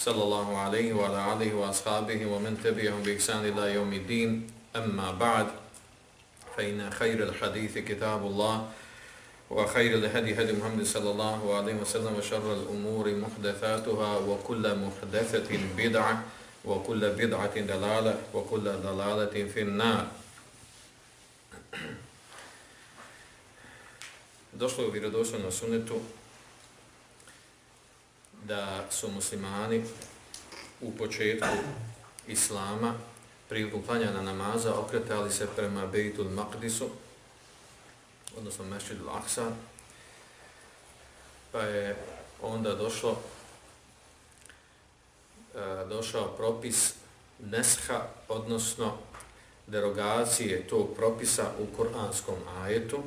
صلى الله عليه وعلى آله وأصحابه ومن تبعهم بإحسان إلى يوم الدين. أما بعد فإن خير الحديث كتاب الله وخير الهدي هدي محمد صلى الله عليه وسلم وشر الأمور محدثاتها وكل محدثة بدعة وكل بدعة دلالة وكل دلالة في النار. Došlo je u vjerodostojnom da su muslimani u početku islama prilikom klanjana namaza okretali se prema Bejtul Maqdisu, odnosno Mešćidu Aksa, pa je onda došlo e, došao propis nesha, odnosno derogacije tog propisa u kuranskom ajetu,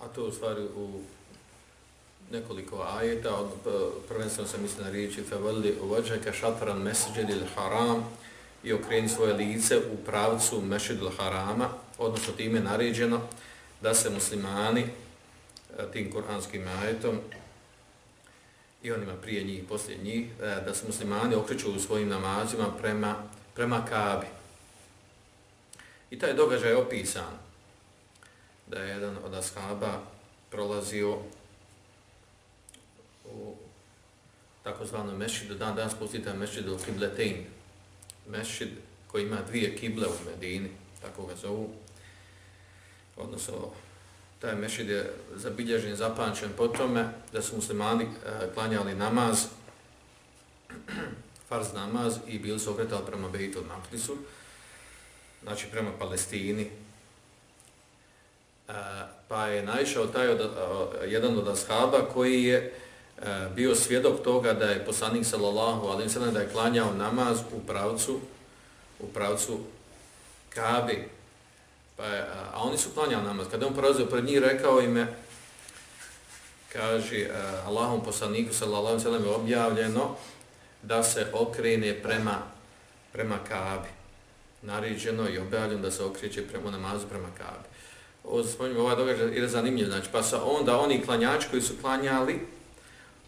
a to u stvari u nekoliko ajeta, od, e, prvenstveno se mislim na riječi Fevalli uvađajka šataran meseđedil haram i okreni svoje lice u pravcu mešedil harama, odnosno time naređeno da se muslimani e, tim kuranskim ajetom i onima prije njih i poslije njih, e, da se muslimani okreću u svojim namazima prema, prema Kabi. I taj događaj je opisan da je jedan od ashaba prolazio u takozvanom mešidu, dan danas postita mešidu Kibletein, mešid koji ima dvije kible u Medini, tako ga zovu, odnosno taj mešid je zabilježen, zapančen po tome da su muslimani e, klanjali namaz, farz namaz i bili su okretali prema Bejtul Maktisu, znači prema Palestini, e, pa je naišao taj od, jedan od ashaba koji je Eh, bio svjedok toga da je poslanik sallallahu alejhi ve sellem da je klanjao namaz u pravcu u pravcu Kabe Pa je, a oni su klanjali namaz. Kada on prolazio pred njih, rekao im je, kaže, eh, Allahom poslaniku, sallallahu alejhi sallam, je objavljeno da se okrene prema, prema Kabi. Naređeno i objavljeno da se okreće prema namazu prema Kabi. Ovo spominjamo, ovaj događaj je zanimljiv. Znači, pa sa onda oni klanjači koji su klanjali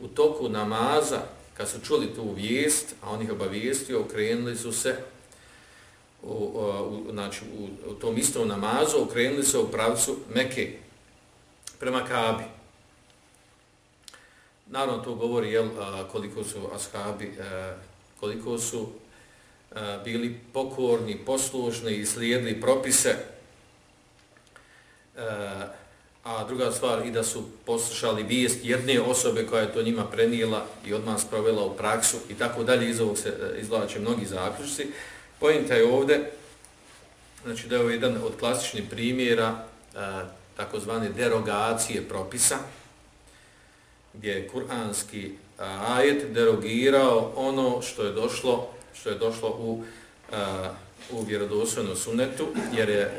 u toku namaza, kad su čuli tu vijest, a on ih obavijestio, okrenuli su se u, u, znači, u, u tom istom namazu okrenuli se u pravcu Mekke prema Kabi. Naravno to govori jel, koliko su ashabi, e, koliko su e, bili pokorni, poslušni i slijedili propise. E, A druga stvar i da su poslušali vijest jedne osobe koja je to njima prenijela i odmah sprovela u praksu i tako dalje iz ovog se e, izvlače mnogi zaključci. Pojenta je ovdje, znači da je ovo jedan od klasičnih primjera e, takozvane derogacije propisa, gdje je kuranski e, ajet derogirao ono što je došlo što je došlo u, e, u vjerodostojnom sunetu, jer je e,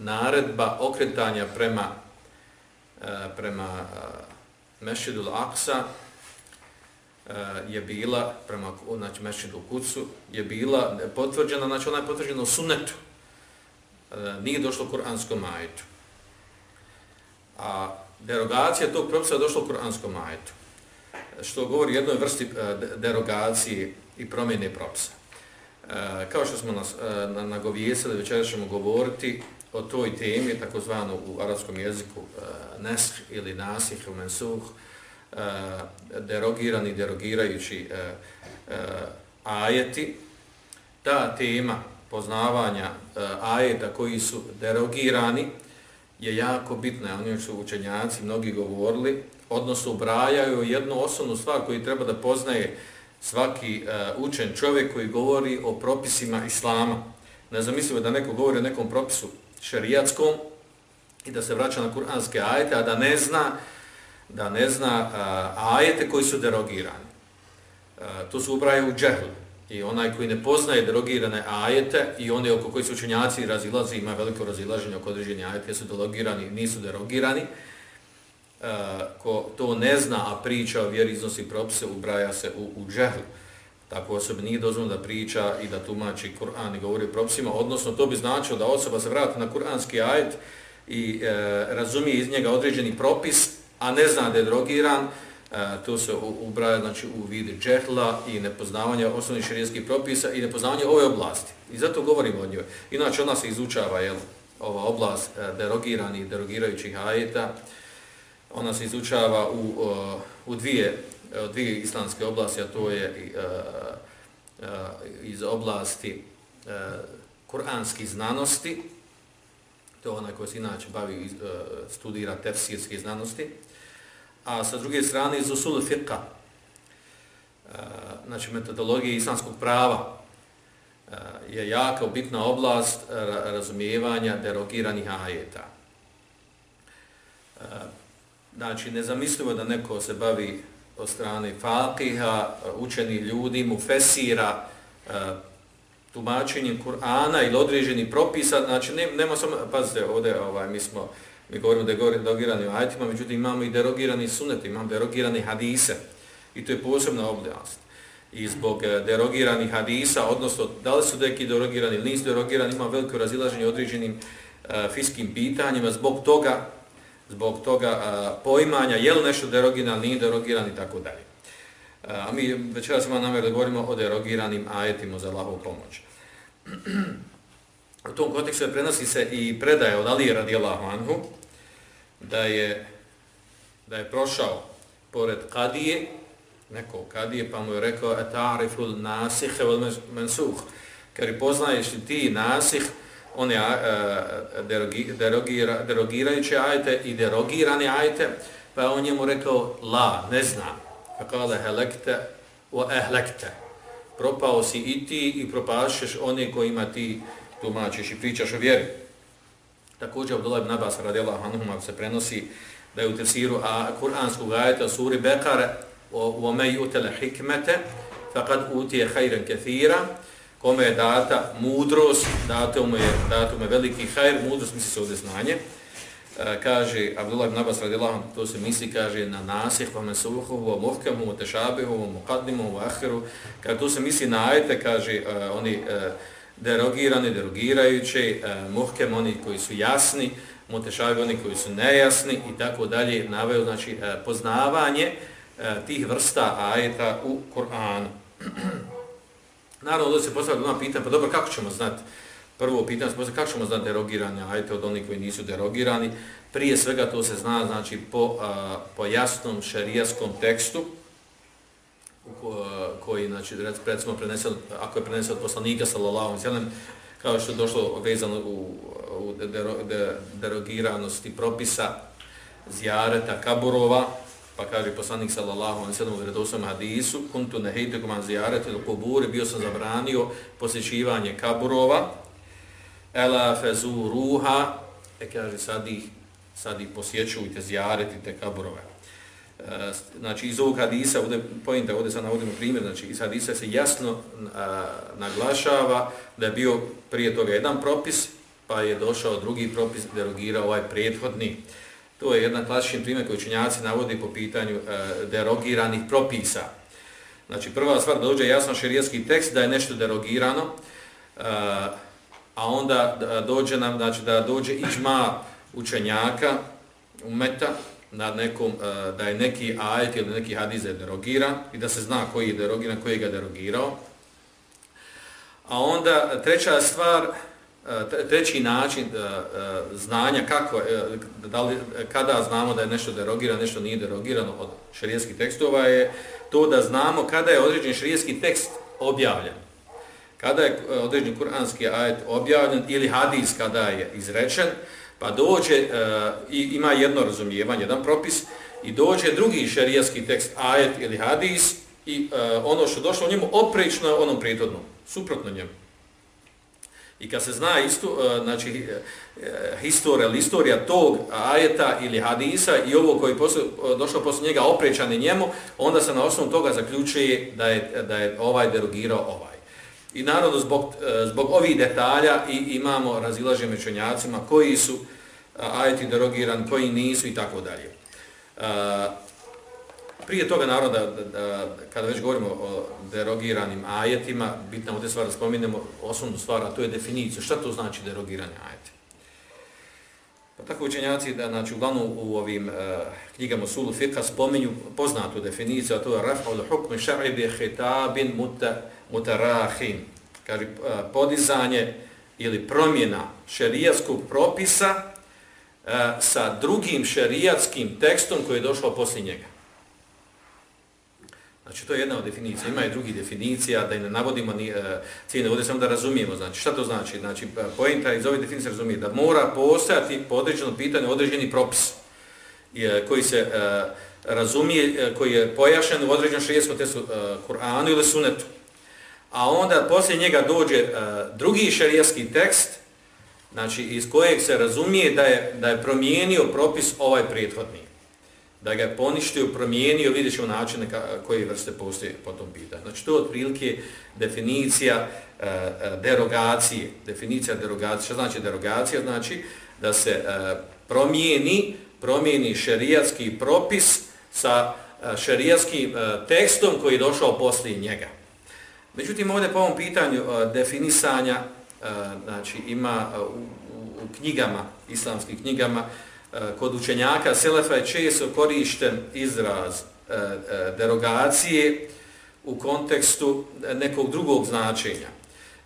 naredba okretanja prema, E, prema e, Mešidul Aksa e, je bila prema znači Mešhidu Kucu je bila potvrđena znači ona je potvrđena u sunnetu. Nije došlo kuranskom ajetu. A derogacija tog propisa je došla u kuranskom ajetu što govori jednoj vrsti derogacije i promjene propisa. Kao što smo nas nagovijesili večera ćemo govoriti o toj temi takozvano u arapskom jeziku e, nesh ili nasih ili mensuh e, derogirani, derogirajući uh, uh, ajeti, ta tema poznavanja uh, ajeta koji su derogirani je jako bitna. Oni su učenjaci mnogi govorili, odnosno ubrajaju jednu osnovnu stvar koju treba da poznaje svaki uh, učen čovjek koji govori o propisima Islama. Ne zamislimo da neko govori o nekom propisu šerijatskom i da se vraća na kuranske ajete, a da ne zna da ne zna a, ajete koji su derogirani. to su ubraje u džehl. I onaj koji ne poznaje derogirane ajete i oni oko koji su učenjaci razilazi, ima veliko razilaženje oko određenja ajete, su derogirani, nisu derogirani, ko to ne zna, a priča o vjeri iznosi propise, ubraja se u, u džehl. Tako osobi nije dozvoljeno da priča i da tumači Kur'an i govori o propisima, odnosno to bi značilo da osoba se vrati na kur'anski ajet i e, razumije iz njega određeni propis, a ne zna da je drogiran, e, to se ubraja znači, u vidi džehla i nepoznavanja osnovnih širijskih propisa i nepoznavanja ove oblasti. I zato govorimo o njoj. Inače, ona se izučava, jel, ova oblast e, derogiranih derogirajućih ajeta, ona se izučava u, e, u dvije, dvije islamske oblasti, a to je e, e, iz oblasti e, kuranskih znanosti, to je onaj koji se inače bavi, studira tefsirske znanosti, a sa druge strane iz usul fiqa, znači metodologije islamskog prava, je jaka, bitna oblast razumijevanja derogiranih ajeta. Znači, nezamislivo da neko se bavi od strane fakiha, učenih ljudi, mu fesira e, tumačenjem Kur'ana ili određenih propisa, znači ne, nema samo, pazite, ovdje ovaj, mi smo, mi govorimo da je derogirani ajitima, međutim imamo i derogirani sunet, imamo derogirani hadise i to je posebna oblast. I zbog e, derogiranih hadisa, odnosno da li su neki derogirani ili nisu derogirani, ima veliko razilaženje određenim uh, fiskim pitanjima, zbog toga zbog toga a, poimanja je li nešto derogiran, nije derogiran i tako dalje. A mi večera smo namjer da govorimo o derogiranim ajetima za Allahovu pomoć. U tom kontekstu prenosi se i predaje od Alije radijallahu anhu da je, da je prošao pored Kadije, neko Kadije, pa mu je rekao eta'riful nasih vel mensuh, kad poznaješ ti nasih, one e, derogi, derogira, derogirajuće ajete i derogirane ajete, pa je on njemu rekao, la, ne znam. Pa kale, helekte o ehlekte. Propao si i ti i propašeš one kojima ti tumačiš i pričaš o vjeri. Također, Abdullah ibn Abbas radijela anhum se prenosi da je u tefsiru a kuranskog ajeta suri Bekare o ome jutele hikmete, faqad utije hajren kethira, kome je data mudrost, dato mu je, dato mu je veliki hajr, mudrost misli se ovdje znanje. E, kaže Abdullah ibn Abbas radijallahu to se misli, kaže na nasih, wa mesuhu, wa muhkamu, wa tashabihu wa muqaddimu, wa akhiru kad to se misli na ajete, kaže, e, oni e, derogirani, derogirajući, e, muhkem, oni koji su jasni, mutešavi oni koji su nejasni i tako dalje, naveo znači, e, poznavanje e, tih vrsta ajeta u Kur'anu. Naravno, ljudi se postavljaju dva pitanje, pa dobro, kako ćemo znati? Prvo pitanje se postavljaju, kako ćemo znati derogiranje ajte od onih koji nisu derogirani? Prije svega to se zna, znači, po, a, po jasnom šerijaskom tekstu, ko, koji, znači, recimo, prenesen, ako je prenesen od poslanika, sallallahu sallam, kao što je došlo vezano u, u derogiranosti propisa zjareta kaburova, Pa kaže poslanik sallallahu alejhi ve sellem u vjerodostojnom hadisu: "Kuntu nahaytukum an ziyarati al-qubur", bio sam zabranio posjećivanje kaburova. Ela fazuruha, e kaže sad ih, sad ih posjećujte, zijaretite kaburove. E, znači iz ovog hadisa, ovdje, pojenta, ovdje sad navodimo primjer, znači iz hadisa se jasno a, naglašava da je bio prije toga jedan propis, pa je došao drugi propis, derogirao ovaj prethodni. To je jedan klasični primjer koji učenjaci navodi po pitanju e, derogiranih propisa. Znači, prva stvar da dođe jasno širijetski tekst da je nešto derogirano, e, a onda e, dođe nam, znači da dođe iđma učenjaka, umeta, na nekom, e, da je neki ajet ili neki hadis derogiran i da se zna koji je derogiran, koji je ga derogirao. A onda treća stvar, treći način e, e, znanja kako e, da li, kada znamo da je nešto derogirano, nešto nije derogirano od šerijskih tekstova je to da znamo kada je određen šerijski tekst objavljen. Kada je određen kuranski ajet objavljen ili hadis kada je izrečen, pa dođe i ima jedno razumijevanje, jedan propis i dođe drugi šerijski tekst ajet ili hadis i ono što došlo u njemu oprečno onom prijetodnom, suprotno njemu. I kad se zna isto, e, znači, e, e, historija ili istorija tog ajeta ili hadisa i ovo koji je došao posle njega oprećani njemu, onda se na osnovu toga zaključuje da je, da je ovaj derogirao ovaj. I naravno zbog, zbog ovih detalja i imamo razilaže mečenjacima koji su ajeti derogiran, koji nisu i tako dalje. Prije toga naroda, da, da, kada već govorimo o derogiranim ajetima, bitno ovdje stvar da spominemo osnovnu stvar, a to je definicija. Šta to znači derogiranje ajeti? Pa tako učenjaci, da, znači, uglavnom u ovim uh, knjigama Sulu Fiqha spominju poznatu definiciju, a to je raf'u l-hukmi ša'ibi hitabin mutarahin. Kaže, uh, podizanje ili promjena šerijatskog propisa uh, sa drugim šerijatskim tekstom koji je došao poslije njega. Znači, to je jedna od definicija. Ima i drugi definicija, da i ne navodimo ni, e, cijene, vode, samo da razumijemo. Znači, šta to znači? Znači, e, pojenta iz ove definicije razumije da mora postojati po određenom pitanju određeni propis koji se e, razumije, koji je pojašen u određenom šrijetskom testu Kur'anu ili Sunetu. A onda poslije njega dođe drugi šarijetski tekst, znači, iz kojeg se razumije da je, da je promijenio propis ovaj prethodni da ga je poništio, promijenio, vidjet ćemo načine koje vrste postoje po tom pitanju. Znači, to je otprilike definicija e, e derogacije. Definicija derogacije. Što znači derogacija? Znači da se e, promijeni, promijeni šerijatski propis sa e, šerijatskim e, tekstom koji je došao poslije njega. Međutim, ovdje po ovom pitanju e, definisanja, e, znači, ima e, u, u, u knjigama, islamskih knjigama, E, kod učenjaka Selefa je često korišten izraz e, e, derogacije u kontekstu nekog drugog značenja.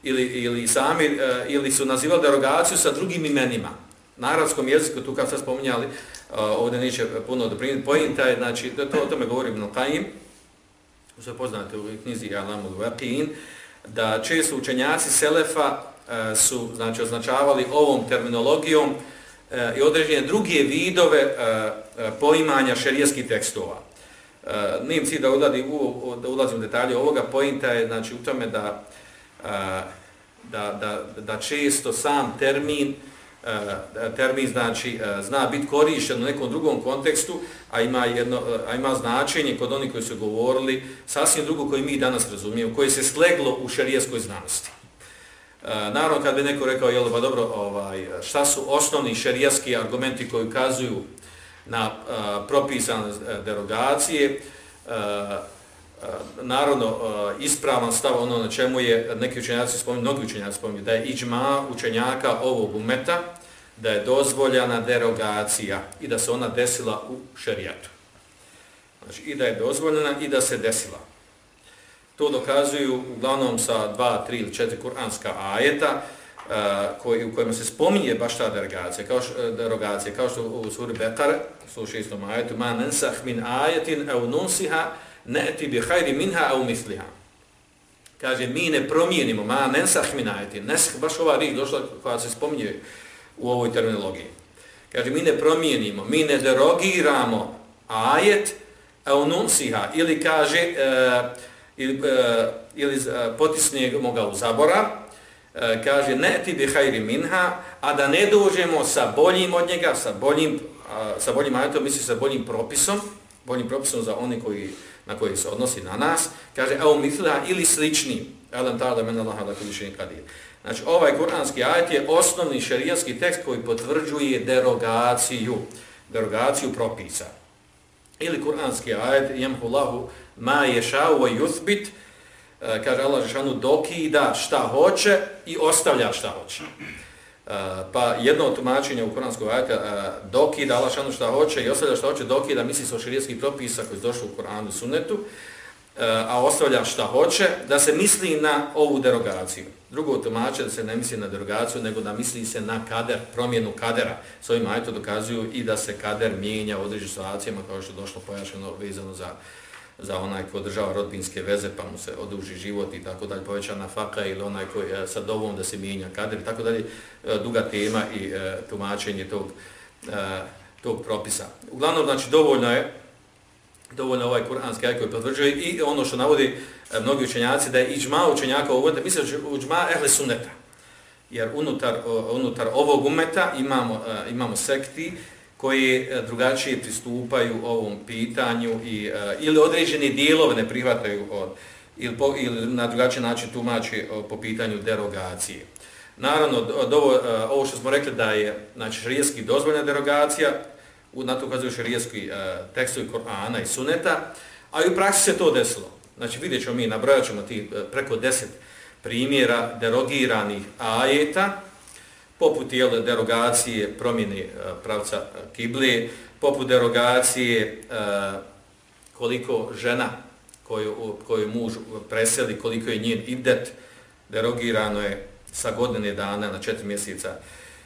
Ili, ili, sami, ili su nazivali derogaciju sa drugim imenima. Na arabskom jeziku, tu kad ste spominjali, ovdje neće puno doprinjeti, pojenta je, znači, to o tome govorim na Qaim, što poznate u knjizi Alamul Waqin, da često učenjaci Selefa su znači, označavali ovom terminologijom e, i određene druge vidove e, e poimanja šerijskih tekstova. E, nijem cilj da, uladi u, da ulazim u detalje ovoga, pojenta je znači, u tome da, e, da, da, da često sam termin e, termin znači e, zna biti korišten u nekom drugom kontekstu, a ima jedno e, a ima značenje kod onih koji su govorili sasvim drugo koji mi danas razumijemo, koje se sleglo u šerijskoj znanosti. E, naravno, kad bi neko rekao, jel, pa dobro, ovaj, šta su osnovni šerijski argumenti koji ukazuju na a, propisane e, derogacije, a, naravno, ispravan stav ono na čemu je, neki učenjaci spominju, mnogi učenjaci spominju, da je iđma učenjaka ovog umeta, da je dozvoljena derogacija i da se ona desila u šerijatu. Znači, i da je dozvoljena i da se desila. To dokazuju uglavnom sa dva, tri ili četiri kuranska ajeta uh, koji, u kojima se spominje baš ta derogacija, kao, š, eh, derogacija, kao što u suri Bekare, u 106. ajetu, ma nensah min ajetin au nunsiha ne'ti bi hajri minha au misliha. Kaže, mi ne promijenimo, ma nensah min ajetin, nesh, baš ova riječ došla koja se spominje u ovoj terminologiji. Kaže, mi ne promijenimo, mi ne derogiramo ajet au nunsiha, ili kaže, uh, ili, uh, ili e, uh, potisnemo ga u zabora, uh, kaže ne ti bi hajri minha, a da ne dođemo sa boljim od njega, sa boljim, uh, sa boljim ajatom, misli sa boljim propisom, boljim propisom za one koji, na koji se odnosi na nas, kaže evo mitla ili slični, elam tada mena laha da kodi še. Znači ovaj kuranski ajet je osnovni šerijatski tekst koji potvrđuje derogaciju, derogaciju propisa. Ili kuranski ajet, jemhu lahu ma ješao wa yuthbit, e, kaže Allah Žešanu, dokida šta hoće i ostavlja šta hoće. E, pa jedno od tumačenja u Koranskoj ajta, e, dokida Allah Žešanu šta hoće i ostavlja šta hoće, dokida misli se o širijskih propisa koji su došli u Koranu sunnetu, a ostavlja šta hoće, da se misli na ovu derogaciju. Drugo tumače da se ne misli na derogaciju, nego da misli se na kader, promjenu kadera. S ovim ajto dokazuju i da se kader mijenja u određenim situacijama, kao što je došlo pojašeno vezano za za onaj ko održava rodbinske veze pa mu se oduži život i tako dalje, povećana faka ili onaj koji je sa dovom da se mijenja kader i tako dalje, e, duga tema i e, tumačenje tog, e, tog propisa. Uglavnom, znači, dovoljno je dovoljno ovaj kuranski aj koji potvrđuje i ono što navodi e, mnogi učenjaci da je iđma učenjaka ovog da misle iđma ehle sunneta. jer unutar, unutar ovog umeta imamo, e, imamo sekti koji e, drugačije pristupaju ovom pitanju i, e, ili određeni dijelove ne prihvataju od, ili, po, ili na drugačiji način tumači e, po pitanju derogacije. Naravno, od ovo, ovo što smo rekli da je znači, šarijetski dozvoljena derogacija, na to ukazuju šarijetski tekstovi Korana i Suneta, a i u praksi se to desilo. Znači, vidjet ćemo mi, nabrojat ćemo ti preko deset primjera derogiranih ajeta, poput jel, derogacije promjene e, pravca e, kible, poput derogacije e, koliko žena koju, koju muž preseli, koliko je njen idet, derogirano je sa godine dana na četiri mjeseca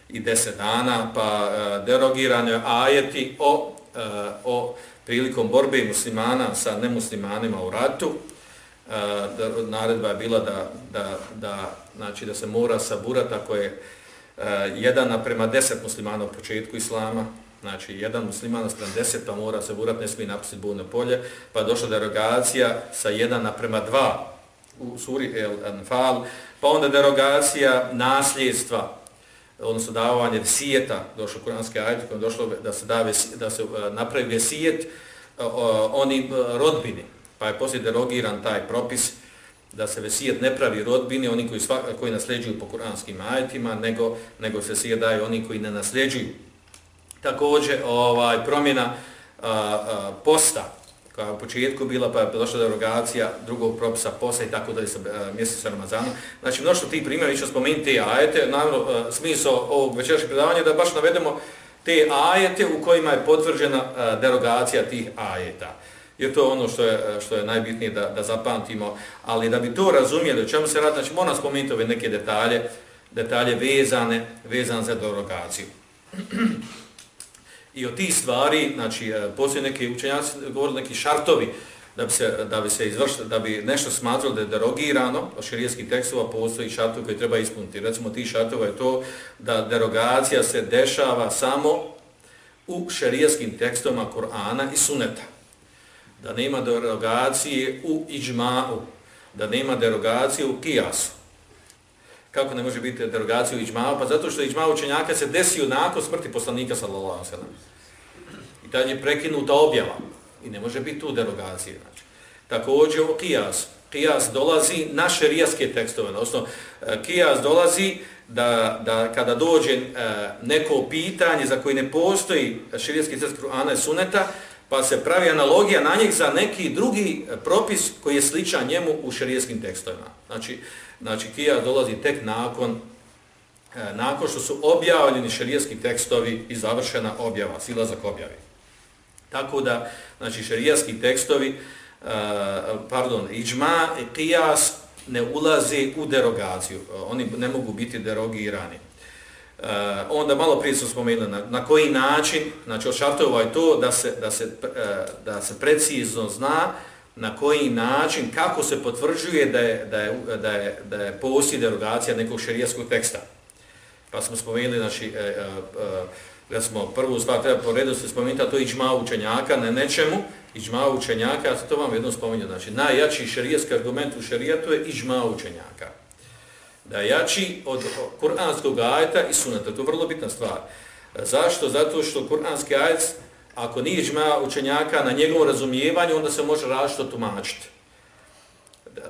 i deset dana, pa derogirano je ajeti o, o prilikom borbe muslimana sa nemuslimanima u ratu, da, naredba je bila da, da, da, znači da se mora saburati ako je Eh, jedan naprema deset muslimana u početku islama, znači jedan musliman naprema deset pa mora saburati, ne smije napustiti bujno polje, pa je došla derogacija sa jedan naprema dva u suri El Anfal, pa onda derogacija nasljedstva, odnosno davanje vesijeta, došlo kuranske ajde, kojom došlo da se, da, da se eh, napravi vesijet, eh, oni rodbini, pa je poslije derogiran taj propis da se vesijet ne pravi rodbini, oni koji, svak, koji nasljeđuju po kuranskim ajetima, nego, nego se sijet daje oni koji ne nasljeđuju. Također, ovaj, promjena a, a, posta, koja je u početku bila, pa je došla derogacija drugog propisa posta i tako dalje sa mjeseca Ramazana. Znači, mnoštvo tih primjera, ću spomenuti te ajete, naravno, smisao ovog večerašnjeg predavanja da baš navedemo te ajete u kojima je potvrđena derogacija tih ajeta jer to je ono što je, što je najbitnije da, da zapamtimo, ali da bi to razumijeli, o čemu se radi, znači moram spomenuti ove neke detalje, detalje vezane, vezane za derogaciju. I od tih stvari, znači, e, poslije neki neke učenjaci, govorili neki šartovi, da bi se, da bi se izvršili, da bi nešto smatralo da je derogirano, od širijetskih tekstova postoji šartovi koji treba ispuniti. Recimo, ti šartova je to da derogacija se dešava samo u šerijskim tekstovima Korana i Suneta da nema derogacije u iđma'u, da nema derogacije u kijasu. Kako ne može biti derogacija u iđma'u? Pa zato što iđma učenjaka se desio nakon smrti poslanika sallallahu sallam. I tad je prekinuta objava. I ne može biti tu derogacije. Znači. Također u kijasu. Kijas dolazi na šerijaske tekstove. Odnosno, e, kijas dolazi da, da kada dođe e, neko pitanje za koje ne postoji šerijaski tekst Kur'ana i Suneta, pa se pravi analogija na njih za neki drugi propis koji je sličan njemu u šerijskim tekstovima. Znači, znači kija dolazi tek nakon, e, nakon što su objavljeni šerijski tekstovi i završena objava, silazak objavi. Tako da, znači, šerijski tekstovi, e, pardon, iđma i kijas ne ulazi u derogaciju. Oni ne mogu biti derogirani. Uh, onda malo prije smo spomenuli na, na koji način, znači od šartova je to da se, da, se, uh, da se precizno zna na koji način, kako se potvrđuje da je, da je, da je, da je poslije derogacija nekog šerijskog teksta. Pa smo spomenuli, znači, uh, uh, da smo prvu stvar treba po redu se spomenuti, a to je iđma učenjaka na nečemu, iđma učenjaka, ja to vam jednom spomenuti, znači najjači šerijski argument u šerijatu je iđma učenjaka da je jači od kuranskog ajeta i sunata. To je vrlo bitna stvar. Zašto? Zato što kuranski ajet, ako nije džma učenjaka na njegovom razumijevanju, onda se može različito tumačiti.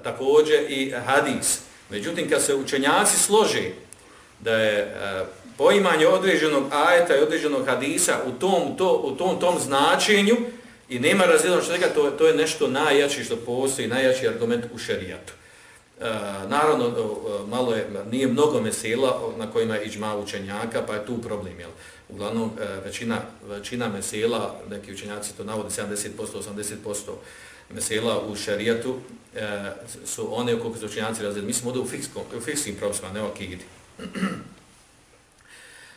Također i hadis. Međutim, kad se učenjaci slože da je e, poimanje određenog ajeta i određenog hadisa u tom, to, u tom, tom značenju i nema razlijednog čega, to, to je nešto najjači što postoji, najjači argument u šerijatu. E, naravno, e, malo je, nije mnogo mesela na kojima je iđma učenjaka, pa je tu problem. Jel? Uglavnom, e, većina, većina mesela, neki učenjaci to navode, 70%, 80% mesela u šarijatu e, su one koliko su učenjaci razredili. Mi smo ovdje u, fikskom, u fikskim propisima, ne o kigidi.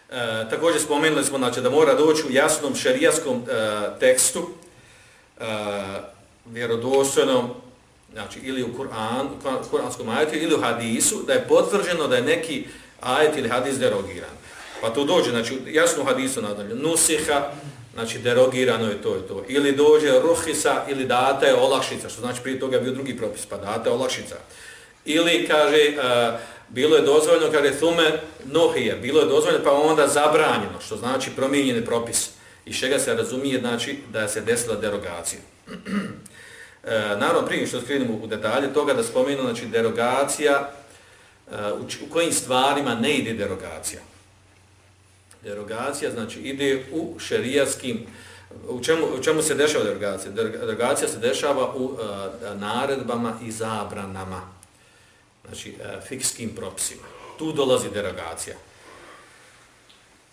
E, također spomenuli smo znači, da mora doći u jasnom šarijaskom e, tekstu, e, vjerodostojnom, znači ili u Kur'an, kuranskom ajetu ili u hadisu, da je potvrđeno da je neki ajet ili hadis derogiran. Pa to dođe, znači jasno u hadisu nadalje, nusiha, znači derogirano je to i to. Ili dođe ruhisa ili data je olakšica, što znači prije toga je bio drugi propis, pa data je olakšica. Ili kaže, uh, bilo je dozvoljeno kada thume nohije, bilo je dozvoljeno pa onda zabranjeno, što znači promijenjeni propis. I čega se razumije, znači da se desila derogacija. e, naravno, prije što skrenemo u detalje toga da spomenu, znači derogacija, e, u, u kojim stvarima ne ide derogacija. Derogacija, znači, ide u šerijaskim, u čemu, u čemu se dešava derogacija? Derogacija se dešava u e, naredbama i zabranama, znači, e, fikskim propisima. Tu dolazi derogacija.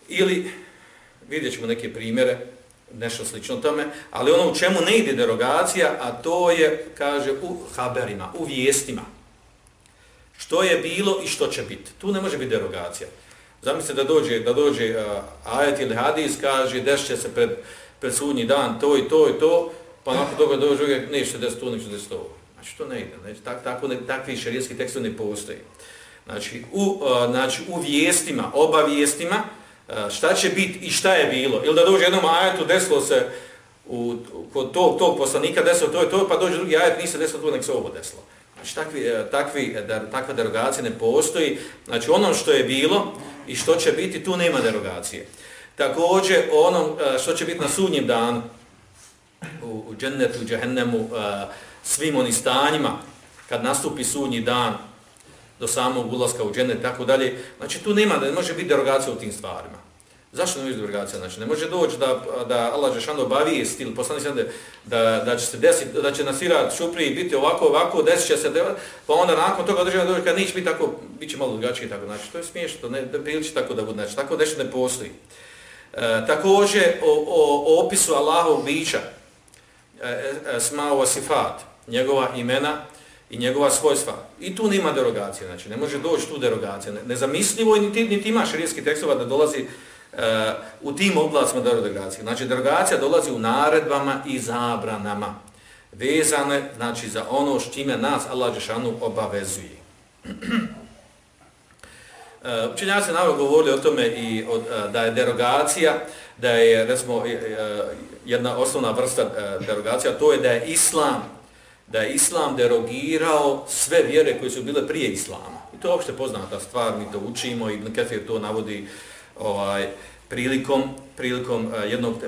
Ili, vidjet ćemo neke primjere, nešto slično tome, ali ono u čemu ne ide derogacija, a to je, kaže, u haberima, u vijestima. Što je bilo i što će biti. Tu ne može biti derogacija. Zamislite da dođe, da dođe uh, ajet ili hadis, kaže, dešće se pred, pred sudnji dan to i to i to, pa nakon toga dođe uvijek, neće se desiti to, neće desiti to. Znači, to ne ide. Znači, tak, tako, ne, takvi šarijetski tekstovi ne postoji. Znači u, uh, znači, u vijestima, oba vijestima, uh, Eh, šta će biti i šta je bilo. Ili da dođe jednom ajetu, desilo se u, kod tog, tog poslanika, desilo to i to, pa dođe drugi ajet, nisi desilo to, nek se ovo desilo. Znači, takvi, eh, takvi, eh, da, takva derogacija ne postoji. Znači, ono što je bilo, i što će biti, tu nema derogacije. Također, ono što će biti na sudnjem danu, u, u džennetu, u džehennemu, svim onim stanjima, kad nastupi sudnji dan, do samog ulaska u džene, tako dalje, znači tu nema, da ne može biti derogacija u tim stvarima. Zašto ne može derogacija? Znači, ne može doći da, da Allah Žešano obavijest stil, poslanik da, da, da će se desiti, da će nasirat šupri biti ovako, ovako, desit će se, pa onda nakon toga država dođe kad neće biti tako, bit će malo drugačije tako, znači, to je smiješno, ne, da priliči tako da bude, znači, tako nešto ne postoji. E, također, o, o, o opisu Allahov bića, e, e, e smao sifat, njegova imena i njegova svojstva. I tu nema derogacije, znači, ne može doći tu derogacija. Nezamislivo je niti, niti ima širijskih tekstova da dolazi e, u tim oblacima derogacije. Znači, derogacija dolazi u naredbama i zabranama, vezane, znači, za ono što ime nas Allah Đešanu obavezuje. E, učenjaci se navrlo govorili o tome i o, e, da je derogacija, da je, recimo, jedna osnovna vrsta derogacija, to je da je Islam, da je Islam derogirao sve vjere koje su bile prije Islama. I to je opšte poznata stvar, mi to učimo i Kefir to navodi ovaj prilikom prilikom uh, jednog uh,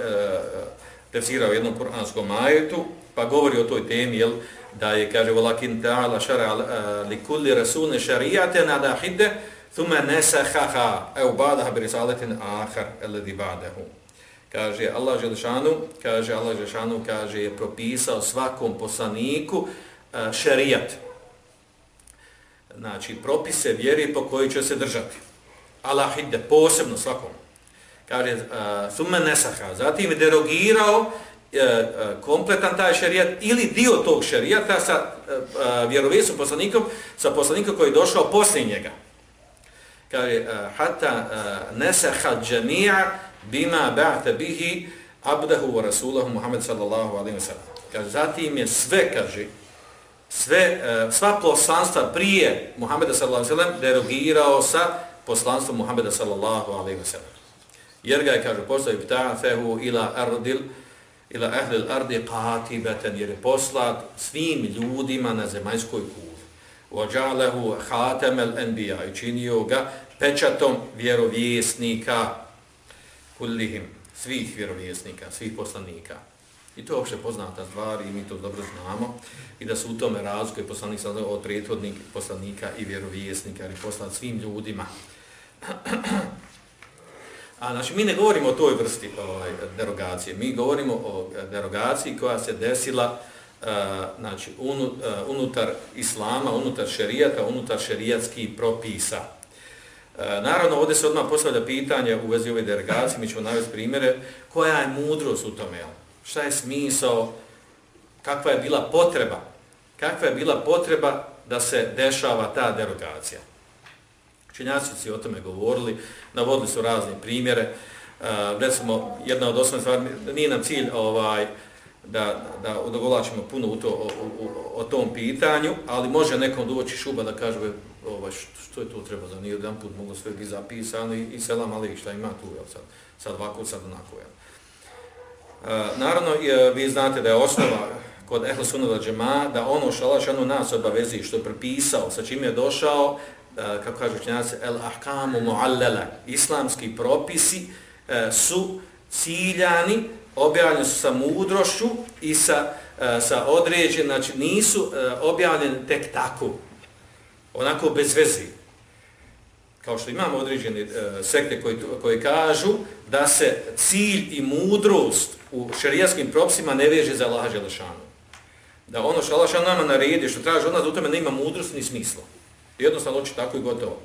tefsira u jednom kuranskom ajetu pa govori o toj temi jel da je kaže walakin ta'ala shara uh, eh, li kulli rasulin shari'atan ala hidde thumma nasakhaha aw ba'daha bi risalatin akhar alladhi ba'dahu kaže Allah Želešanu, kaže Allah Želešanu, kaže je propisao svakom poslaniku e, šerijat znači propise vjeri po koji će se držati Allah hidde, posebno svakom. Kaže, e, summe nesaha, zatim je derogirao e, kompletan taj šerijat ili dio tog šerijata sa uh, vjerovijesom poslanikom, sa poslanikom koji je došao poslije njega. Kaže, hata nesaha džemija bima ba'ta bihi abdahu wa rasulahu Muhammed sallallahu alaihi wa sallam. Kaže, zatim je sve, kaže, sve, uh, sva poslanstva prije Muhammeda sallallahu alaihi wa sallam derogirao sa poslanstvom Muhameda sallallahu alaihi wa sallam. Jer ga je, kaže, postavi pta'athehu ila ardil, ila ahlil ardi qatibatan, jer je poslat svim ljudima na zemaljskoj kuli. Ođalehu hatemel enbija i činio ga pečatom vjerovjesnika kullihim, svih vjerovjesnika, svih poslanika. I to je opšte poznata stvar i mi to dobro znamo. I da su u tome razlike poslanik od prethodnih poslanika i vjerovjesnika, jer je poslan svim ljudima. A znači, mi ne govorimo o toj vrsti ovaj, derogacije, mi govorimo o e, derogaciji koja se desila uh, znači, unu, uh, unutar islama, unutar šerijata, unutar šerijatskih propisa. E, naravno, ovdje se odmah postavlja pitanje u vezi ove derogacije, mi ćemo navesti primjere, koja je mudrost u tome, šta je smisao, kakva je bila potreba, kakva je bila potreba da se dešava ta derogacija. Činjaci su o tome govorili, navodili su razne primjere. E, recimo, jedna od osnovnih stvari, nije nam cilj ovaj, da, da odogolačimo puno u to, o, o, o tom pitanju, ali može nekom doći šuba da kaže ovaj, što je to treba za nije jedan put moglo sve biti zapisano i, i selam ali šta ima tu, jel, sad, sad ovako, sad onako. Jel. E, naravno, vi znate da je osnova kod Ehlo Sunnova džema, da ono što Allah nas obavezi, što je prepisao, sa čim je došao, e, kako kažu učenjaci, el ahkamu muallala, islamski propisi e, su ciljani, objavljeni su sa mudrošću i sa, e, sa određen, znači nisu objavljeni tek tako, onako bez vezi. Kao što imamo određene e, sekte koji, koji kažu da se cilj i mudrost u šerijaskim propisima ne veže za Allah Želešanu. Da ono što Allah nama naredi, što traži od nas, u tome nema mudrost ni smisla. Jednostavno oči tako i gotovo.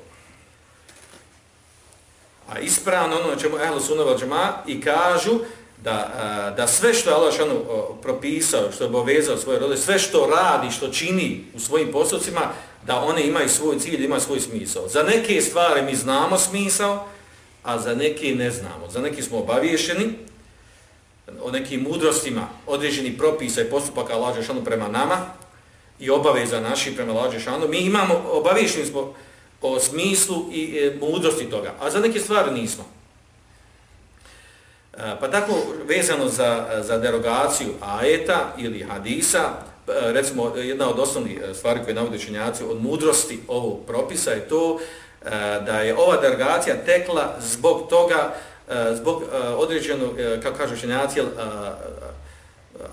A ispravno ono čemu Ehlu sunova džema i kažu da, da sve što je Allah šanu propisao, što je obavezao svoje rode, sve što radi, što čini u svojim postupcima, da one imaju svoj cilj, imaju svoj smisao. Za neke stvari mi znamo smisao, a za neke ne znamo. Za neke smo obaviješeni o nekim mudrostima, određeni propisa i postupaka Allah šanu prema nama, i obaveza naši prema Allah šanu, mi imamo, obaviješeni smo o smislu i e, mudrosti toga, a za neke stvari nismo. Pa tako, vezano za, za derogaciju ajeta ili hadisa, recimo, jedna od osnovnih stvari koje navode činjaci od mudrosti ovog propisa je to da je ova derogacija tekla zbog toga, zbog određenu, određenog, kako kažu činjaci,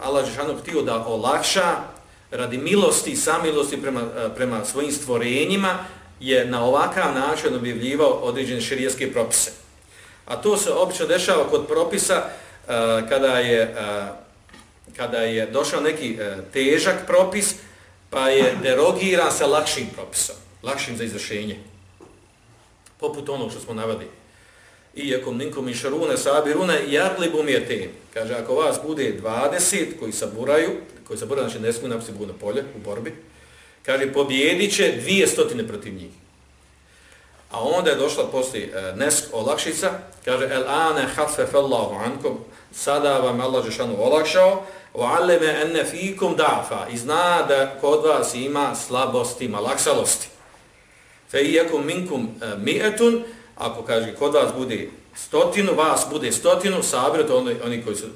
Allah Žešanu htio da olakša radi milosti i samilosti prema, prema svojim stvorenjima je na ovakav način objavljivao određene širijeske propise. A to se obično dešava kod propisa uh, kada, je, uh, kada je došao neki uh, težak propis pa je derogiran sa lakšim propisom, lakšim za izvršenje. Poput onog što smo navali. Ijekom ninkom išarune sabirune jatlibum je tem. Kaže, ako vas bude 20 koji saburaju, koji saburaju, znači ne smiju napustiti na polje u borbi, kaže, pobjedit će dvije stotine protiv njih. A onda je došla poslije e, nesk olakšica, kaže, el ane hatfe ankum, sada vam Allah Žešanu olakšao, o aleme enne fikum dafa, i zna da kod vas ima slabosti, malaksalosti. Fe iyakum minkum e, mi'etun, ako kaže kod vas bude stotinu, vas bude stotinu, sabirate oni, oni koji, su, uh,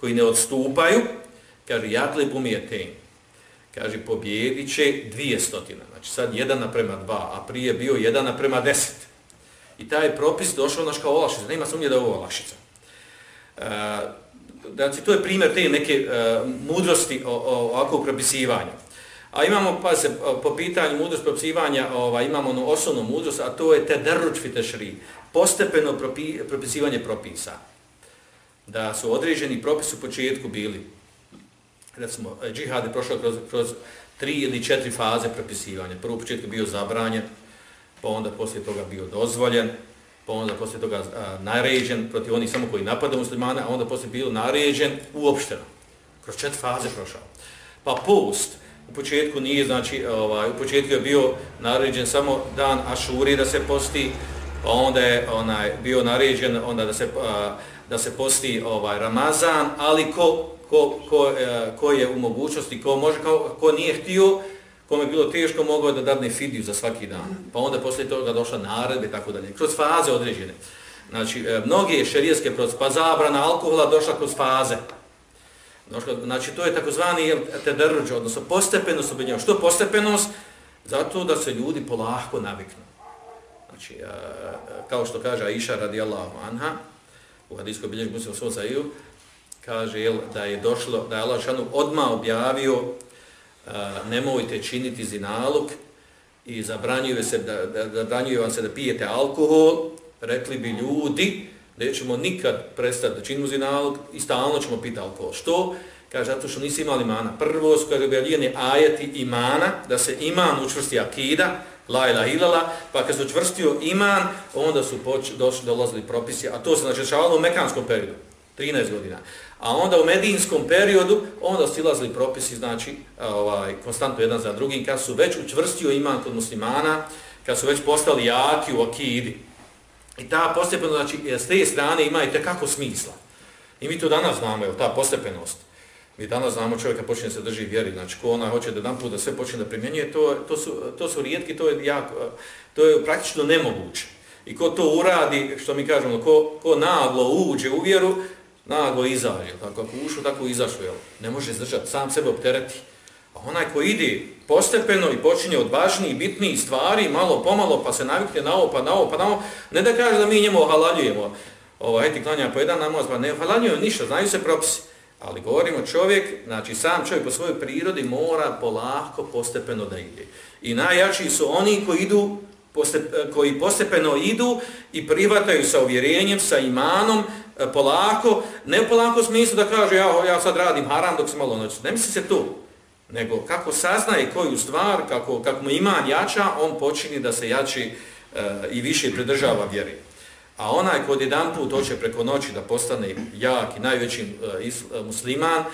koji ne odstupaju, kaže, jakle bumijete. Kaže, pobjedit će dvije stotina. Znači sad jedan naprema dva, a prije bio jedan naprema deset. I taj propis došao naš kao olašica. Nema sumnje da je ovo olašica. Uh, e, znači, to je primjer te neke e, mudrosti o, o, ovakvog propisivanja. A imamo, pa se, po pitanju mudrost propisivanja, ovaj, imamo onu osnovnu mudrost, a to je te drruč fitešri, postepeno propi, propisivanje propisa. Da su određeni propisi u početku bili, recimo, e, džihad je prošao kroz, kroz tri ili četiri faze propisivanja. Prvo u početku bio zabranjen, pa onda poslije toga bio dozvoljen, pa onda poslije toga a, naređen protiv onih samo koji napada muslimane, a onda poslije bio naređen uopšteno. Kroz četiri faze prošao. Pa post, u početku nije, znači, ovaj, u početku je bio naređen samo dan Ašuri da se posti, pa onda je onaj, bio naređen onda da se, da se posti ovaj, Ramazan, ali ko, ko, ko, e, ko je u mogućnosti, ko, može, ko, ko nije htio, kome je bilo teško, mogao da dadne fidiju za svaki dan. Pa onda poslije toga došla naredbe i tako dalje. Kroz faze određene. Znači, e, mnoge šerijeske proces, pa zabrana alkohola došla kroz faze. Znači, to je takozvani tedrđ, odnosno postepenost obiljenja. Što postepenost? Zato da se ljudi polahko naviknu. Znači, e, e, kao što kaže Aisha radijallahu anha, u hadijskoj obiljenju muslim svoj zaju, kaže jel, da je došlo, da je Allah šanu odma objavio nemojte činiti zinalog i zabranjuje se da, da, zabranjuje vam se da pijete alkohol, rekli bi ljudi, nećemo nikad prestati da činimo zinalog i stalno ćemo piti alkohol. Što? Kaže, zato što nisi imali imana. Prvo su kaže, objavljeni ajeti imana, da se iman učvrsti akida, la ila ilala, pa kad se učvrstio iman, onda su poč, došli, dolazili propisi, a to se znači dešavalo u mekanskom periodu, 13 godina. A onda u medijinskom periodu, onda su silazili propisi, znači, ovaj, konstantno jedan za drugim, kad su već učvrstio iman kod muslimana, kad su već postali jaki u akidi, I ta postepeno, znači, s te strane ima i tekako smisla. I mi to danas znamo, je ta postepenost. Mi danas znamo čovjeka počinje se drži vjeri, znači ko ona hoće da dan da sve počne da primjenjuje, to, to, su, to su rijetki, to je, jako, to je praktično nemoguće. I ko to uradi, što mi kažemo, ko, ko naglo uđe u vjeru, naglo izađe. Tako ako ušao, tako izašao, jel? Ne može izdržati, sam sebe optereti. A onaj ko ide postepeno i počinje od važnijih, bitnijih stvari, malo pomalo, pa se navikne na ovo, pa na ovo, pa na ovo, ne da kaže da mi njemu ohalaljujemo, ovaj, ti klanja po jedan namaz, pa ne halaljujemo ništa, znaju se propisi. Ali govorimo čovjek, znači sam čovjek po svojoj prirodi mora polako, postepeno da ide. I najjači su oni koji idu koji postepeno idu i privataju sa uvjerenjem, sa imanom, E, polako, ne polako smislu da kaže ja, ja sad radim haram dok se malo noć. Ne misli se to, nego kako saznaje koju stvar, kako, kako mu iman jača, on počini da se jači e, i više pridržava vjeri. A onaj kod jedan put hoće preko noći da postane jak i najveći e, is, e, musliman, e,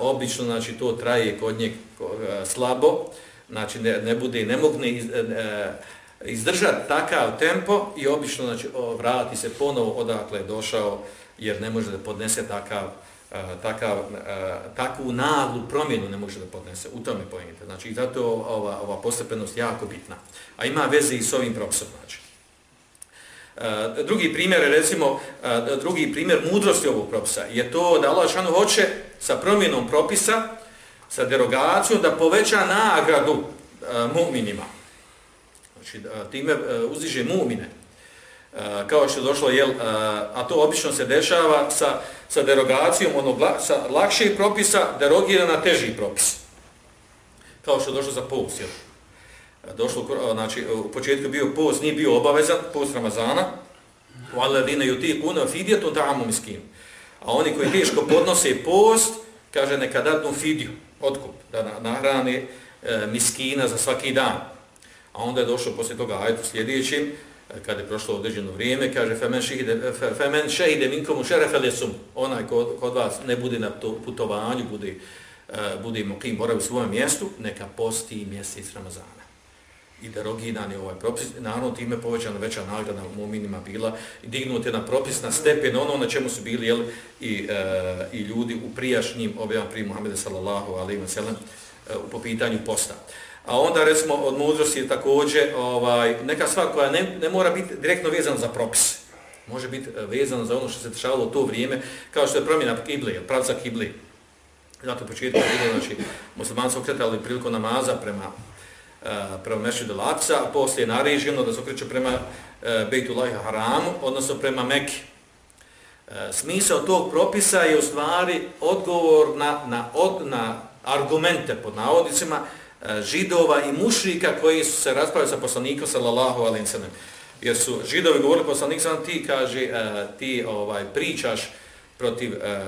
obično znači, to traje kod njeg e, slabo, znači ne, ne bude, ne mogne e, e izdržati takav tempo i obično znači, vrati se ponovo odakle je došao jer ne može da podnese takav, uh, takav, uh, takvu naglu promjenu ne može da podnese. U tome pojente. Znači, zato ova, ova postepenost jako bitna. A ima veze i s ovim propisom. Znači. Uh, drugi primjer je, recimo, uh, drugi primjer mudrosti ovog propisa je to da Allah šanu hoće sa promjenom propisa, sa derogacijom, da poveća nagradu uh, mu'minima. Znači, time uziže uzdiže mumine. Kao što je došlo, jel, a to obično se dešava sa, sa derogacijom onog sa lakših propisa, derogira na teži propis. Kao što je došlo za post, jel. Došlo, znači, u početku bio post, nije bio obavezan, post Ramazana, u aledine ju ti kuna fidjetu tamo miskin. A oni koji teško podnose post, kaže neka datnu fidju, otkup, da nahrani e, miskina za svaki dan. A onda je došlo poslije toga ajetu sljedećim, e, kada je prošlo određeno vrijeme, kaže femen šehide, femen šehide minkomu šerefelesum, onaj kod, kod vas ne bude na putovanju, bude, uh, bude mokim boravi u svojem mjestu, neka posti mjesec Ramazana. I deroginan je ovaj propis, naravno time povećana veća nagrada u muminima bila i je na propis na stepen ono na čemu su bili jel, i, uh, i ljudi u prijašnjim objavama prije Muhammeda sallallahu alaihi wa sallam uh, po pitanju posta. Uh, A onda recimo od mudrosti je također ovaj, neka stvar koja ne, ne mora biti direktno vezana za propis. Može biti eh, vezana za ono što se dešavalo u to vrijeme, kao što je promjena kible, pravca kible. Zato u početku je bilo, znači, muslimani su okretali priliku namaza prema, uh, prema Mešću Laksa, a poslije je nareženo da se okreću prema uh, Bejtullahi Haramu, odnosno prema Mekke. Smisao tog propisa je u stvari odgovor na, na, od, na argumente pod navodicima, E, židova i mušrika koji su se raspravili sa poslanikom sallallahu alejhi ve sellem. Jer su židovi govorili poslanik sam ti kaže e, ti ovaj pričaš protiv e,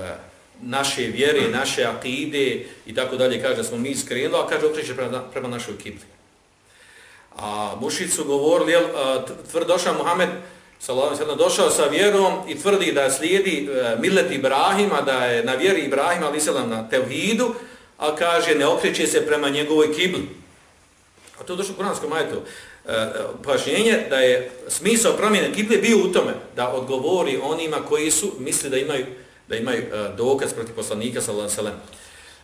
naše vjere, naše akide i tako dalje kaže da smo mi skrenuli, a kaže okreće prema, prema našoj kibli. A mušici su govorili, jel, tvrdoša tvrdošao Muhammed sallallahu alejhi ve sellem došao sa vjerom i tvrdi da slijedi uh, millet Ibrahima, da je na vjeri Ibrahima alejhi selam na tevhidu, a kaže ne okreće se prema njegovoj kibli. A to je došlo u Kuranskom majetu. E, e, pojašnjenje da je smisao promjene kible bio u tome da odgovori onima koji su misli da imaju da imaju e, dokaz protiv poslanika sallallahu alejhi ve sellem.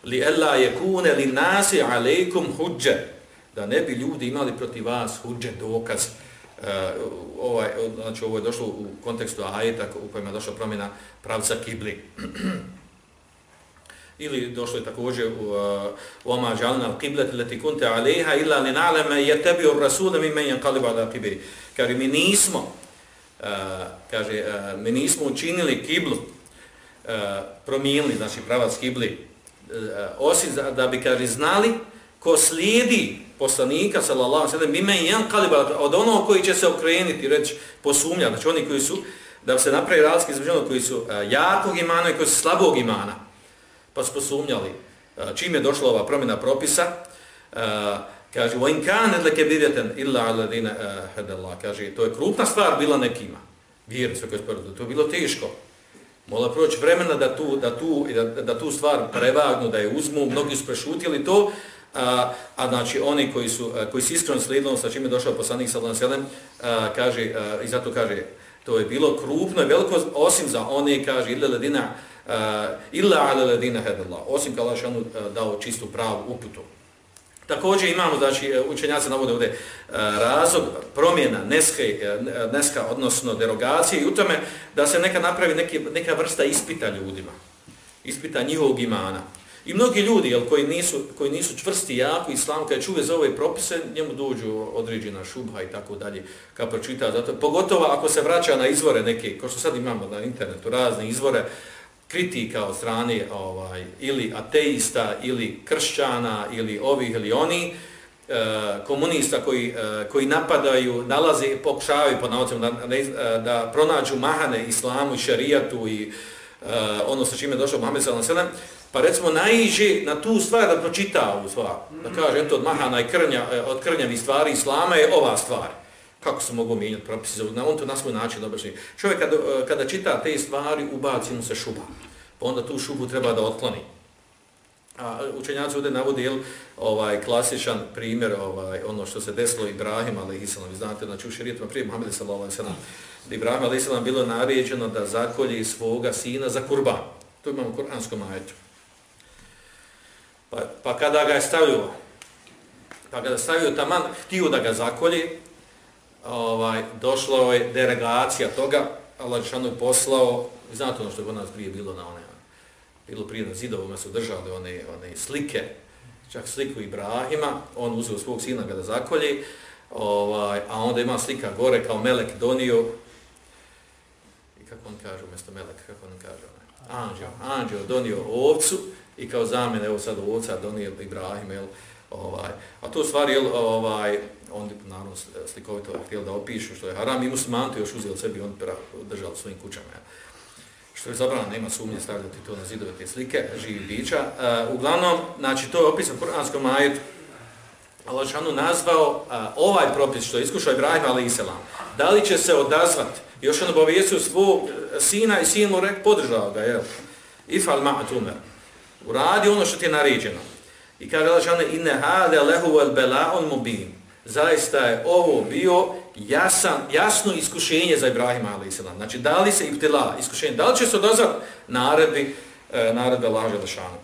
Li alla yakuna lin nasi aleikum hujja. Da ne bi ljudi imali protiv vas hujje dokaz. Uh, ovaj, znači ovo je došlo u kontekstu ajeta u kojem je došla promjena pravca kibli. ili došlo je također u oma džalna al-qiblat kunte aleha illa li na'lama yattabi'u ar-rasula mimman kaliba ala qibi kaže mi nismo uh, kaže uh, mi nismo učinili kiblu uh, promijenili znači pravac kibli uh, osim da, da bi kaže znali ko slijedi poslanika sallallahu alejhi ve sellem mimman yanqalibu od onog koji će se okrenuti reći posumnja znači oni koji su da se napravi razlika između onih koji su uh, jakog imana i koji su slabog imana pa su posumnjali čim je došla ova promjena propisa, kaže, وَإِنْ كَانَ لَكَ بِدَتًا إِلَّا عَلَى دِينَ هَدَ اللَّهِ Kaže, to je krupna stvar bila nekima. Vjeri sve koje sporedili. To je bilo teško. Mola proći vremena da tu, da, tu, da, da tu stvar prevagnu, da je uzmu, mnogi su prešutili to, a, a znači oni koji su, koji su iskreno slijedili, sa čim je došao poslanik Saldan Selem, a, kaže, a, i zato kaže, to je bilo krupno i veliko, osim za one, kaže, إِلَّا لَدِينَ uh, Eh, illa ala ladina hadallah. Osim kada je eh, dao čistu pravu uputu. Također imamo znači eh, učenjaci navode ovdje razlog promjena neske neska odnosno derogacije i u tome da se neka napravi neki, neka vrsta ispita ljudima ispita njihovog imana. I mnogi ljudi jel, koji, nisu, koji nisu čvrsti jako islam, kada čuve za ove propise, njemu dođu određena šubha i tako dalje, kada pročita. Zato, pogotovo ako se vraća na izvore neke, kao što sad imamo na internetu, razne izvore, kritika od strane ovaj, ili ateista, ili kršćana, ili ovih, ili oni, e, komunista koji, e, koji napadaju, nalaze, pokušavaju po naucima da, da, da pronađu mahane islamu i šarijatu i e, ono sa čime je došao Mohamed Salam pa recimo naiđe na tu stvar da pročita ovu stvar, da kaže, eto od mahana i krnja, e, od krnjavi stvari islama je ova stvar. Kako se mogu mijenjati propisi na on to na svoj način dobrašni. Čovjek kada, eh, kada čita te stvari, ubaci mu se šuba. Pa onda tu šubu treba da otkloni. A eh, učenjaci ovdje navodi jel, ovaj, klasičan primjer, ovaj, ono što se desilo Ibrahim, ali znate, znači u širijetima prije Muhammed sallallahu alejhi ve sellem Ibrahim alejhiselam bilo naređeno da zakolji svoga sina za kurban. To imamo u kuranskom ajetu. Pa, pa kada ga je stavio, pa kada stavio taman, htio da ga zakolji ovaj, došla je delegacija toga, Allah je poslao, znate ono što je kod nas prije bilo na one, bilo prije na zidovima su držali one, one slike, čak sliku Ibrahima, on uzeo svog sina ga da zakolje, ovaj, a onda ima slika gore kao Melek donio, i kako on kaže umjesto Melek, kako on kaže, anđeo, anđeo donio ovcu, i kao zamjena, evo sad ovca donio Ibrahim, jel, ovaj, a to stvari, jel, ovaj, on naravno slikovito htjeli da opišu što je haram, i muslimanti još uzeli sebi, on držali svojim kućama, jel. Što je zabrano, nema sumnje stavljati to na zidove te slike, živi bića. Uh, uglavnom, znači, to je opisan u Kur'anskom ajetu, Allah šanu nazvao uh, ovaj propis što je iskušao Ibrahim ali Iselam. Da li će se odazvati? Još on obavijesio svog e, sina i sin mu rek, podržao ga, jel? Ifal ma'at umer uradi ono što ti je naređeno. I kaže Allah žalne, inne hade lehu vel belaun mubin. Zaista je ovo bio jasan, jasno iskušenje za Ibrahima a.s. Znači, da li se ibtila iskušenje, da li će se odozvat naredbi, e, naredbe laže Lešanu.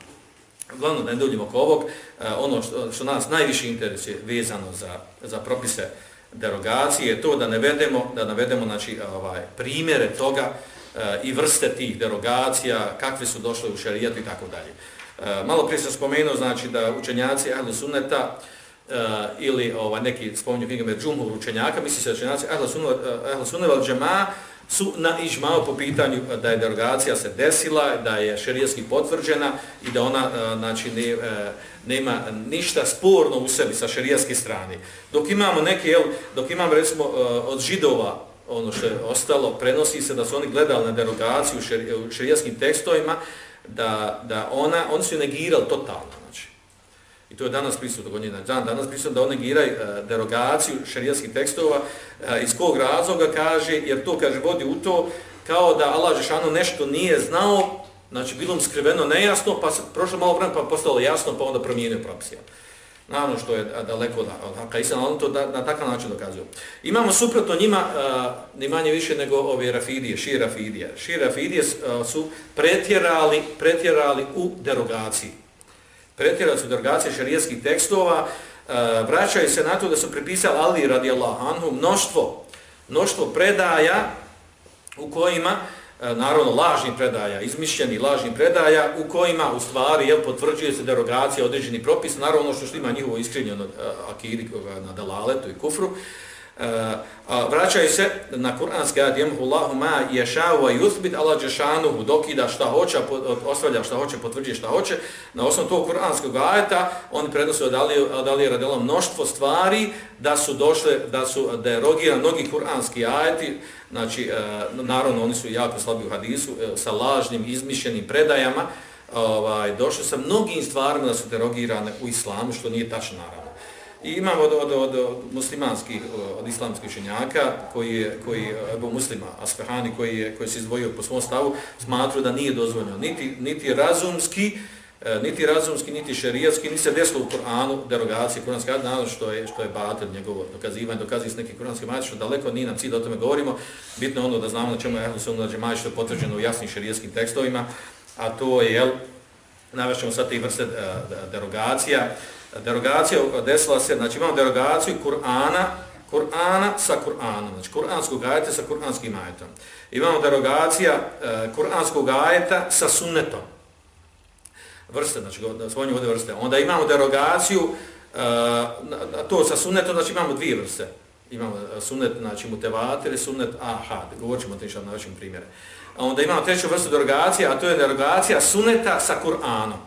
Uglavnom, ne duljimo oko ovog, e, ono što, što nas najviše interesuje vezano za, za propise derogacije je to da navedemo, da navedemo znači, ovaj, primjere toga, E, i vrste tih derogacija, kakve su došle u šarijatu i tako dalje. E, malo prije sam spomenuo znači da učenjaci Ahle Sunneta uh, ili ovaj, neki spominju knjigame džumhur učenjaka, misli se da učenjaci Ahle Sunneta e, al džema su na ižmao po pitanju da je derogacija se desila, da je šarijetski potvrđena i da ona uh, znači, ne, uh, nema ništa sporno u sebi sa šarijetske strane. Dok imamo neke, jel, dok imamo recimo od židova ono što je ostalo, prenosi se da su oni gledali na derogaciju u šerijatskim tekstovima, da, da ona, oni su negirali totalno. Znači. I to je danas prisutno kod njena. Dan, danas prisutno da oni negiraju e, derogaciju šerijatskih tekstova. e, iz kog razloga kaže, jer to kaže vodi u to, kao da Allah Žešanu nešto nije znao, znači bilo mu skriveno nejasno, pa se prošlo malo vremena pa postalo jasno, pa onda promijenio propisija naravno što je daleko da, od haka islam, on to da, na takav način dokazuju. Imamo suprotno njima, uh, ni manje više nego ove rafidije, šir rafidije. Šir rafidije uh, su pretjerali, pretjerali u derogaciji. Pretjerali su derogacije šarijetskih tekstova, uh, vraćaju se na to da su pripisali Ali radijallahu anhu mnoštvo, mnoštvo predaja u kojima uh, E, naravno lažni predaja, izmišljeni lažni predaja u kojima u stvari jel, potvrđuje se derogacija određeni propis, naravno ono što što ima njihovo iskrivljeno uh, e, akidi na dalaletu i kufru, Uh, E, vraćaju se na kuranski ajat jemhullahu ma yasha'u wa yuthbit Allah jashanuhu dokida šta hoće ostavlja šta hoće potvrđuje šta hoće. Na osnovu tog kuranskog ajeta on prenosi od Ali od Ali mnoštvo stvari da su došle da su derogira mnogi kuranski ajeti znači uh, naravno oni su jako slabi u hadisu e, sa lažnim izmišljenim predajama. Ovaj došli sa mnogim stvarima da su derogirane u islamu što nije tačno naravno. I imamo od, od, od, od muslimanskih, od islamskih učenjaka, koji je, koji, evo muslima, Asfahani, koji, je, koji se izdvojio po svom stavu, smatruju da nije dozvoljeno niti, niti razumski, e, niti razumski, niti šerijatski, niti se desilo u Koranu derogacije kuranske ajde, naravno što je, što je batel njegovo dokazivanje, dokazi s nekim kuranskim ajde, što daleko nije nam cilj da o tome govorimo, bitno je ono da znamo na čemu je Ehlus Sunna Džemaj, što je potvrđeno u jasnim šerijatskim tekstovima, a to je, jel, navešćemo sad te vrste uh, derogacija, derogacija desila se, znači imamo derogaciju Kur'ana, Kur'ana sa Kur'anom, znači Kur'anskog ajeta sa Kur'anskim ajetom. Imamo derogacija uh, Kur'anskog ajeta sa sunnetom. vrste, znači da ovdje vrste. Onda imamo derogaciju, uh, to sa sunnetom, znači imamo dvije vrste. Imamo e, sunnet, znači mutevat ili sunnet ahad. Govorit ćemo to na većem primjere. A onda imamo treću vrstu derogacije, a to je derogacija sunneta sa Kur'anom.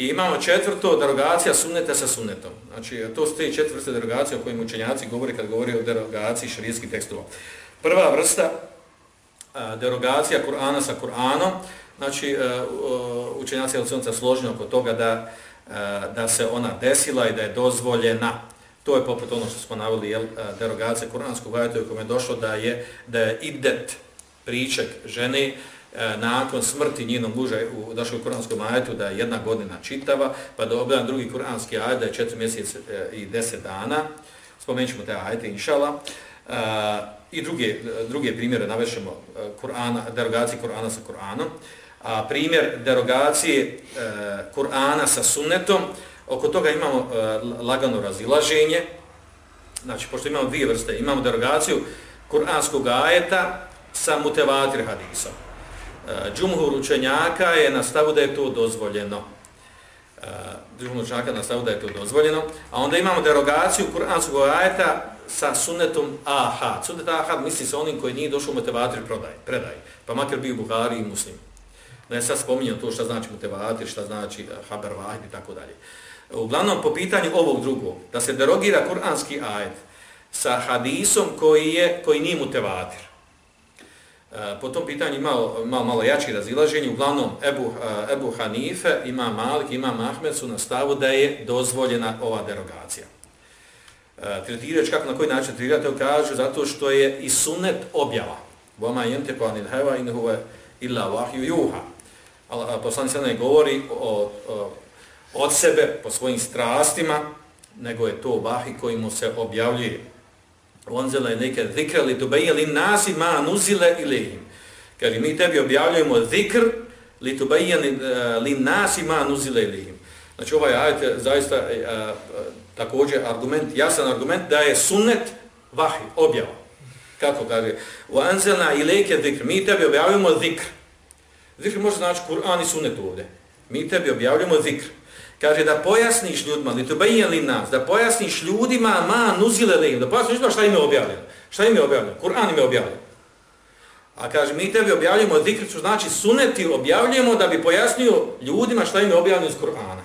I imamo četvrto, derogacija sunneta sa sunnetom. Znači, to su te četvrste derogacije o kojim učenjaci govori kad govori o derogaciji širijskih tekstova. Prva vrsta, derogacija Kur'ana sa Kur'anom, znači, e, e, učenjaci je sunca složni oko toga da, e, da se ona desila i da je dozvoljena. To je poput ono što smo navili, jel, derogacija Kur'anskog ajeta u kojem je došlo da je, da je idet priček žene, E, nakon smrti njenog muža u došao kuranskom ajetu da je jedna godina čitava, pa da objavam drugi kuranski ajet da je četiri mjeseca e, i deset dana. Spomenut ćemo te ajete, inšala. E, I druge, druge primjere navešemo e, Kur'ana, derogacije Kur'ana sa Kur'anom. A primjer derogacije e, Kur'ana sa sunnetom, oko toga imamo e, lagano razilaženje. Znači, pošto imamo dvije vrste, imamo derogaciju Kur'anskog ajeta sa mutevatir hadisom. Eh, džumhur učenjaka je na stavu da je to dozvoljeno. Eh, džumhur učenjaka na stavu da je to dozvoljeno. A onda imamo derogaciju kuranskog ajeta sa sunnetom ahad. Sunnet ahad misli se onim koji nije došao u motivator prodaj, predaj. Pa makar bio Buhari i muslim. Da je sad spominjeno to šta znači motivator, šta znači eh, haber vahid i tako dalje. Uglavnom, po pitanju ovog drugog, da se derogira kuranski ajet sa hadisom koji je koji nije mutevatir. Eh, po tom pitanju imao malo, malo jači razilaženje, uglavnom Ebu, eh, Ebu Hanife, ima Malik, ima Ahmed su na stavu da je dozvoljena ova derogacija. Eh, tretirač, kako na koji način tretirate, kaže zato što je i sunnet objava. Voma jente po anil heva in huve illa vahju juha. Poslani se ne govori o, o, od sebe, po svojim strastima, nego je to vahi koji mu se objavljuje onzela je neke zikre li tubeje li nasi ma nuzile ilihim. Kaže, mi tebi objavljujemo zikr li tubeje eh, li nasi ma nuzile ilihim. Znači ovaj ajet je zaista a, a, također argument, jasan argument da je sunnet vahi, objava. Kako kaže? U ilike zikr, mi tebi objavljujemo zikr. Zikr može znači Kur'an i sunnet ovdje. Mi tebi objavljujemo zikr. Kaže da pojasniš ljudima, li to nas, da pojasniš ljudima ma nuzile li da pojasniš ljudima šta im je objavljeno. Šta im je objavljeno? Kur'an im je objavljeno. A kaže, mi tebi objavljujemo zikricu, znači suneti objavljujemo da bi pojasnio ljudima šta im je objavljeno iz Kur'ana.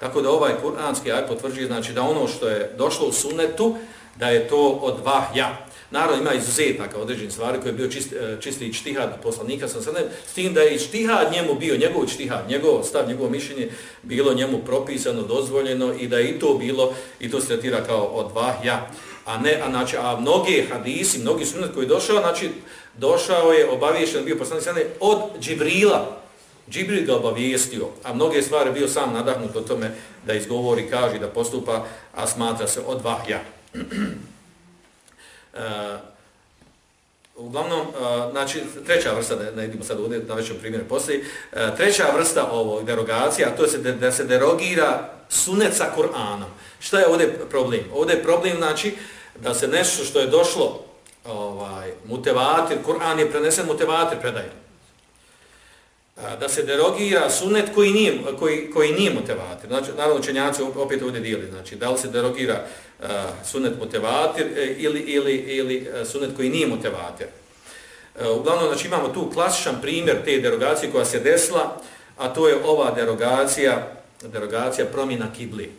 Tako da ovaj kur'anski aj potvrđuje, znači da ono što je došlo u sunetu, da je to od vahja. Naravno ima izuzetaka određenih stvari koji je bio čist, e, čisti čtihad poslanika sam sada, s tim da je i čtihad njemu bio, njegov čtihad, njegov stav, njegovo mišljenje bilo njemu propisano, dozvoljeno i da je i to bilo, i to se tretira kao od vahja. A ne, a, znači, a mnogi hadisi, mnogi sunnet koji je došao, znači, došao je obaviješten bio poslanik sada od Džibrila, Džibril ga obavijestio, a mnoge stvari bio sam nadahnut o tome da izgovori, kaže, da postupa, a smatra se od vahja. E, uglavnom, uh, znači, treća vrsta, da ne idemo sad ovdje na većem primjeru poslije, uh, treća vrsta ovog derogacija, to je se, da se derogira sunet sa Kur'anom. Šta je ovdje problem? Ovdje je problem, znači, da se nešto što je došlo, ovaj, mutevatir, Kur'an je prenesen mutevatir predajem, Da se derogira sunet koji nije, koji, koji nije mutevatir. Znači, naravno, učenjaci opet ovdje dijeli. Znači, da li se derogira uh, E, sunet motivatir e, ili, ili, ili e, sunet koji nije motivatir. Uh, uglavnom, znači imamo tu klasičan primjer te derogacije koja se desila, a to je ova derogacija, derogacija promjena kibli.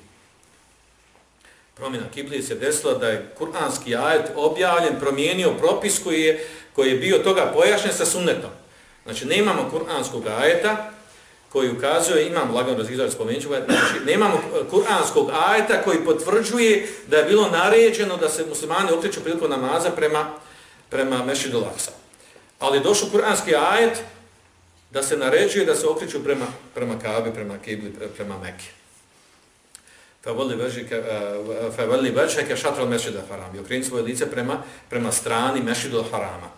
Promjena kibli se desila da je kuranski ajet objavljen, promijenio propis koji je, koji je bio toga pojašnjen sa sunnetom. Znači, ne imamo kuranskog ajeta, koji ukazuje, imam lagano razgledati spomenuću, znači nemamo kuranskog ajeta koji potvrđuje da je bilo naređeno da se muslimani okreću priliku namaza prema, prema Mešidu Laksa. Ali je došao kuranski ajet da se naređuje da se okreću prema, prema Kabe, prema Kibli, prema Mekke. Favali veđeke eh, šatra od Mešida Haram. I okreni svoje lice prema, prema strani Mešidu Harama.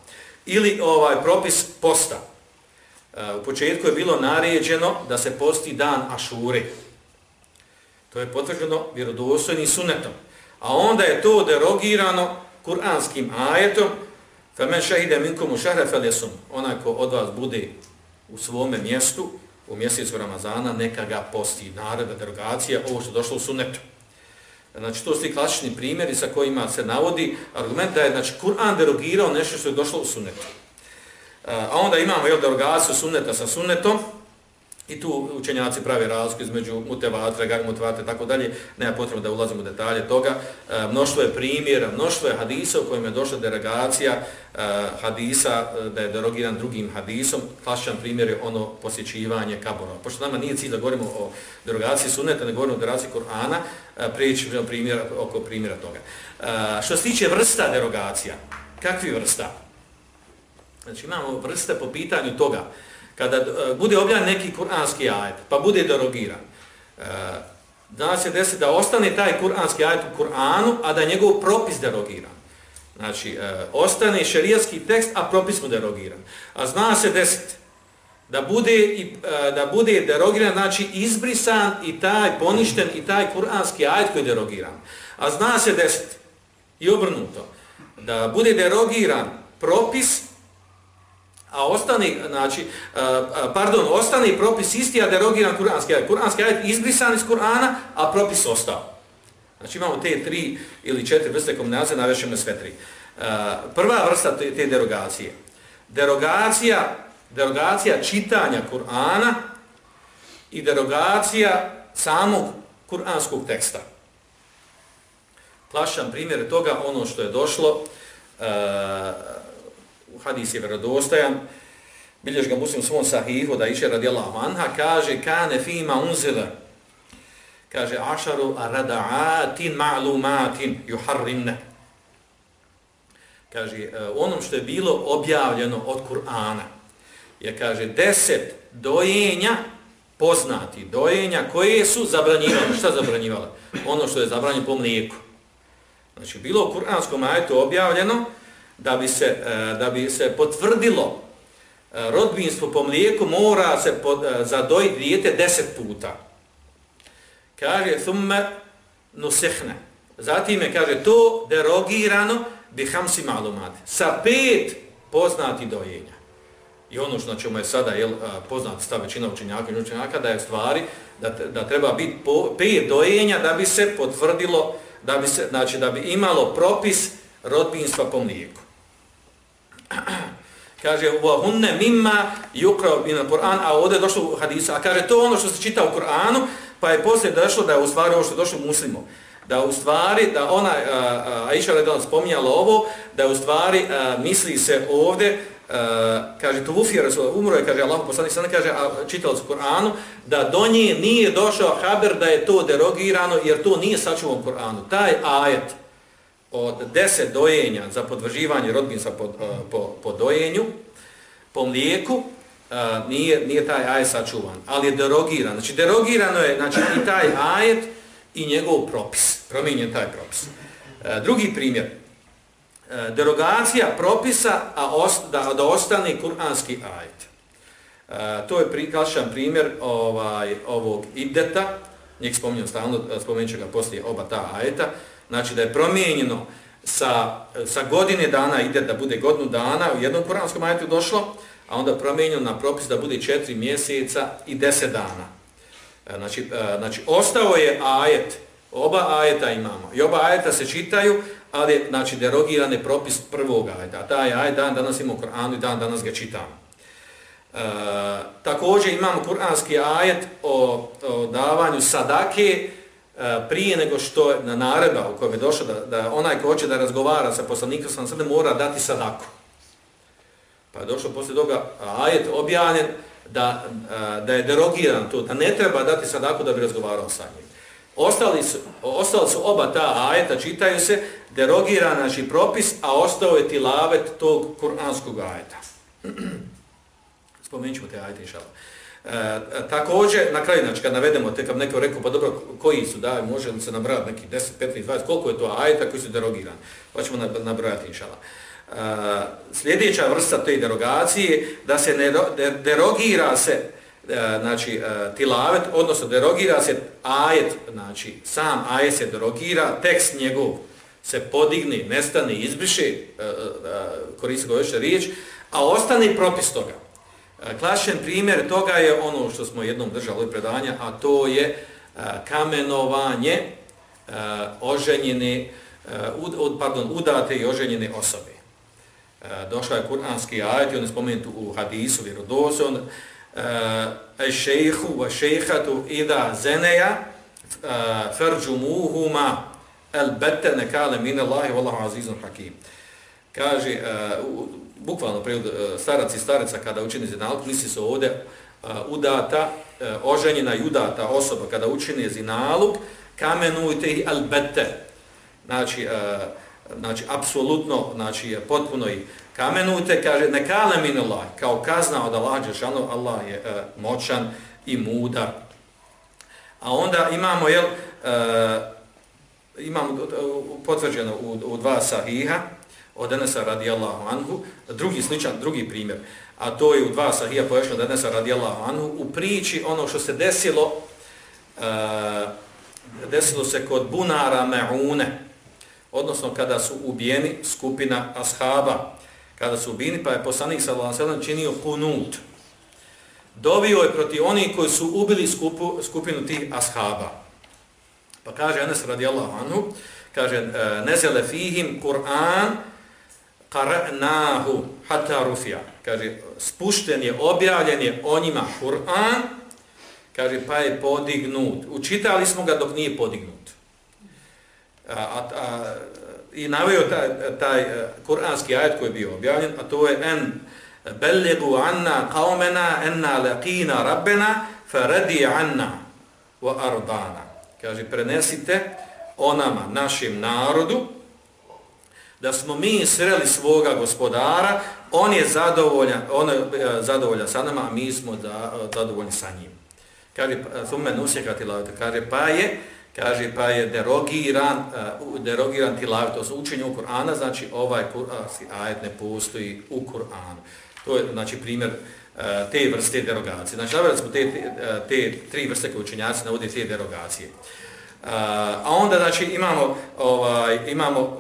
Ili ovaj propis posta. U početku je bilo naređeno da se posti dan Ašure. To je potvrđeno vjerodostojnim sunetom. A onda je to derogirano kuranskim ajetom فَمَنْ شَهِدَ مِنْكُمُ شَهْرَ فَلْيَسُمْ Onaj ko od vas bude u svome mjestu u mjesecu Ramazana, neka ga posti. Naredba, derogacija, ovo što je došlo u sunetu. Znači, to su ti klasični primjeri sa kojima se navodi argument da je znači, Kur'an derogirao nešto što je došlo u sunetu. A onda imamo jel, derogaciju sunneta sa sunnetom, I tu učenjaci pravi razliku između mutevatre, gagmutevatre, tako dalje. Nema potrebno da ulazimo u detalje toga. E, mnoštvo je primjera, mnoštvo je hadisa u kojima je došla derogacija e, hadisa, e, da je derogiran drugim hadisom. Klasičan primjer je ono posjećivanje kaborova. Pošto nama nije cilj da govorimo o derogaciji sunneta, ne govorimo o derogaciji Korana, e, prijeći primjer, oko primjera toga. E, što se tiče vrsta derogacija, kakvi vrsta? Znači imamo vrste po pitanju toga kada uh, bude objavljen neki kuranski ajet, pa bude derogiran, uh, da se desi da ostane taj kuranski ajet u Kur'anu, a da njegov propis derogiran. Znači, uh, ostane šerijatski tekst, a propis mu derogiran. A zna se desiti da bude, i, uh, da bude derogiran, znači izbrisan i taj poništen i taj kuranski ajet koji je derogiran. A zna se desiti i obrnuto, da bude derogiran propis, a ostani, znači, pardon, ostani propis isti, a derogiran kuranski ajet. Kuranski ajet izbrisan iz Kur'ana, a propis ostao. Znači imamo te tri ili četiri vrste kombinacije, navešemo sve tri. Prva vrsta te, te derogacije. Derogacija, derogacija čitanja Kur'ana i derogacija samog kuranskog teksta. Plašan primjer toga, ono što je došlo, uh, hadis je vjerodostojan, bilješ ga muslim svom sahihu da iše radijallahu anha, kaže kane fima unzila, kaže ašaru rada'atin ma'lumatin juharrimne. Kaže, e, onom što je bilo objavljeno od Kur'ana, je, kaže, deset dojenja, poznati dojenja, koje su zabranjivali. Šta zabranjivali? Ono što je zabranjeno po mlijeku. Znači, bilo u Kur'anskom ajetu objavljeno, da bi se, e, da bi se potvrdilo e, rodbinstvo po mlijeku, mora se e, zadojiti dijete deset puta. Kaže, thumme nusehne. Zatim je, kaže, to derogirano bi hamsi malumat. Sa pet poznati dojenja. I ono što ćemo je sada jel, e, poznati sta većina učenjaka i učenjaka, da je stvari da, da treba biti po, pet dojenja da bi se potvrdilo, da bi, se, znači, da bi imalo propis rodbinstva po mlijeku kaže wa hunne mimma yuqra min al-Qur'an a ovde je došlo u hadisu. A kaže to ono što se čita u Kur'anu pa je posle došlo da je u stvari ovo što je došlo muslimu. Da u stvari da ona Aisha radijallahu spominjala ovo da u stvari a, misli se ovde a, kaže to Wufi Rasul umro je kaže Allahu poslanik sada kaže a čitao se Kur'anu da do nje nije došao haber da je to derogirano jer to nije sačuvan Kur'anu taj ajet od deset dojenja za podvrživanje rodbinca po, eh, po, po dojenju, po mlijeku, eh, nije, nije taj ajet sačuvan, ali je derogiran. Znači, derogirano je znači, i taj ajet i njegov propis. Promijenjen taj propis. Eh, drugi primjer. Derogacija propisa, a ost, da, da ostane kuranski ajet. To je prikašan primjer ovaj, ovog ideta, njeg spominjam stalno, spomenut ga poslije oba ta ajeta, znači da je promijenjeno sa, sa godine dana ide da bude godinu dana, u jednom kuranskom ajetu došlo, a onda promijenjeno na propis da bude četiri mjeseca i deset dana. E, znači, e, znači ostao je ajet, oba ajeta imamo, i oba ajeta se čitaju, ali znači derogirane propis prvog ajeta, a taj ajet dan danas imamo Koranu i dan danas ga čitamo. E, također imamo kuranski ajet o, o davanju sadake, E, prije nego što je na naredba u kojem je došlo da, da onaj ko hoće da razgovara sa poslanikom sam sada mora dati sadaku. Pa je došlo poslije toga ajet objavljen da, da je derogiran to, da ne treba dati sadaku da bi razgovarao sa njim. Ostali su, ostali su oba ta ajeta, čitaju se, derogiran znači propis, a ostao je tilavet tog kuranskog ajeta. Spomenut ćemo te ajete, inšalama. E, također, na kraju, znači, kad navedemo, te kad neko rekao, pa dobro, koji su, da, može li se nabrati neki 10, 15, 20, koliko je to ajeta koji su derogirani? Pa ćemo nabrati, inšala. E, sljedeća vrsta te derogacije, da se ne derogira se, e, znači, e, tilavet, odnosno derogira se ajet, znači, sam ajet se derogira, tekst njegov se podigne, nestane, izbriše, e, e, e koristi ga riječ, a ostane propis toga. E, Klašen primjer toga je ono što smo jednom držali predanja, a to je e, kamenovanje e, oženjene, pardon, udate i oženjene osobe. Došla je kuranski ajet, on je spomenut u hadisu, vjerodosljom, e šejhu wa šejhatu ida zeneja farjumuhuma albatta nakala min Allahi wallahu azizun hakim. Kaže, bukvalno prijevod e, starac i starica kada učini zinalog, misli se ovdje e, udata, e, oženjena i udata osoba kada učini zinalog, kamenujte ih albete. Znači, e, znači, apsolutno, znači, potpuno i kamenujte, kaže, ne kale min Allah, kao kazna od Allah, Đešanu, Allah je moćan i mudar. A onda imamo, jel, imamo potvrđeno u, u dva sahiha, od Enesa radijallahu anhu, drugi sličan, drugi primjer, a to je u dva sahija pojašnjeno od Enesa radijallahu anhu, u priči ono što se desilo, uh, desilo se kod bunara Me'une, odnosno kada su ubijeni skupina ashaba, kada su ubijeni, pa je poslanik sallallahu alaihi činio kunut. Dovio je proti onih koji su ubili skupu, skupinu tih ashaba. Pa kaže Enes radijallahu anhu, kaže, e, nezele fihim Kur'an, qara'nahu hatta rufi'a. Kaže, spušten je, objavljen je o njima Kur'an, kaže, pa je podignut. Učitali smo ga dok nije podignut. A, a, a, I naveo taj, taj e, kur'anski ajet koji je bio objavljen, a to je en bellegu anna qaumena enna laqina rabbena faradi anna wa ardana. Kaže, prenesite onama, našim narodu, da smo mi sreli svoga gospodara, on je zadovoljan, on je e, zadovoljan sa nama, a mi smo da, e, zadovoljni sa njim. Kaže, pa, thumme nusjeka tilavite, kaže, pa je, kaže, pa je derogiran, e, derogiran tilavite, to su učenje u Kur'ana, znači ovaj kur'anski ajet ne postoji u Kur'anu. To je, znači, primjer te vrste derogacije. Znači, navjeli smo te, te, tri vrste koje učenjaci navode te derogacije. A onda, znači, imamo, ovaj, imamo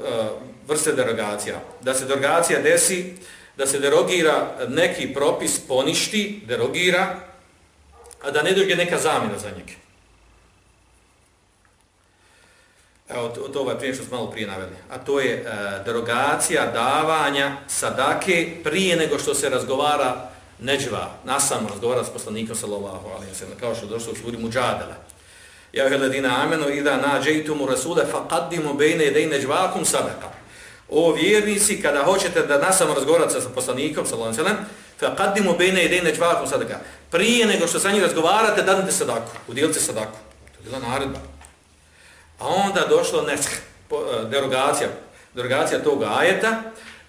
vrste derogacija. Da se derogacija desi, da se derogira neki propis, poništi, derogira, a da ne dođe neka zamjena za njeg. Evo, to, to ovaj prije što smo malo prije naveli. A to je e, derogacija davanja sadake prije nego što se razgovara neđva, nasamo razgovara s poslanikom sallallahu alaihi wa sallam, kao što je došlo u suri muđadala. Ja heledina amenu ida nađejtumu rasule faqaddimu bejne idej neđvakum sadaka o vjernici, kada hoćete da nasamo razgovarate sa poslanikom, sallallahu alejhi ve sellem, faqaddimu bayna yaday sadaka. Prije nego što sa njim razgovarate, dadite sadaku, udjelite sadaku. To je bila naredba. A onda došlo nesk, e, derogacija, derogacija tog ajeta,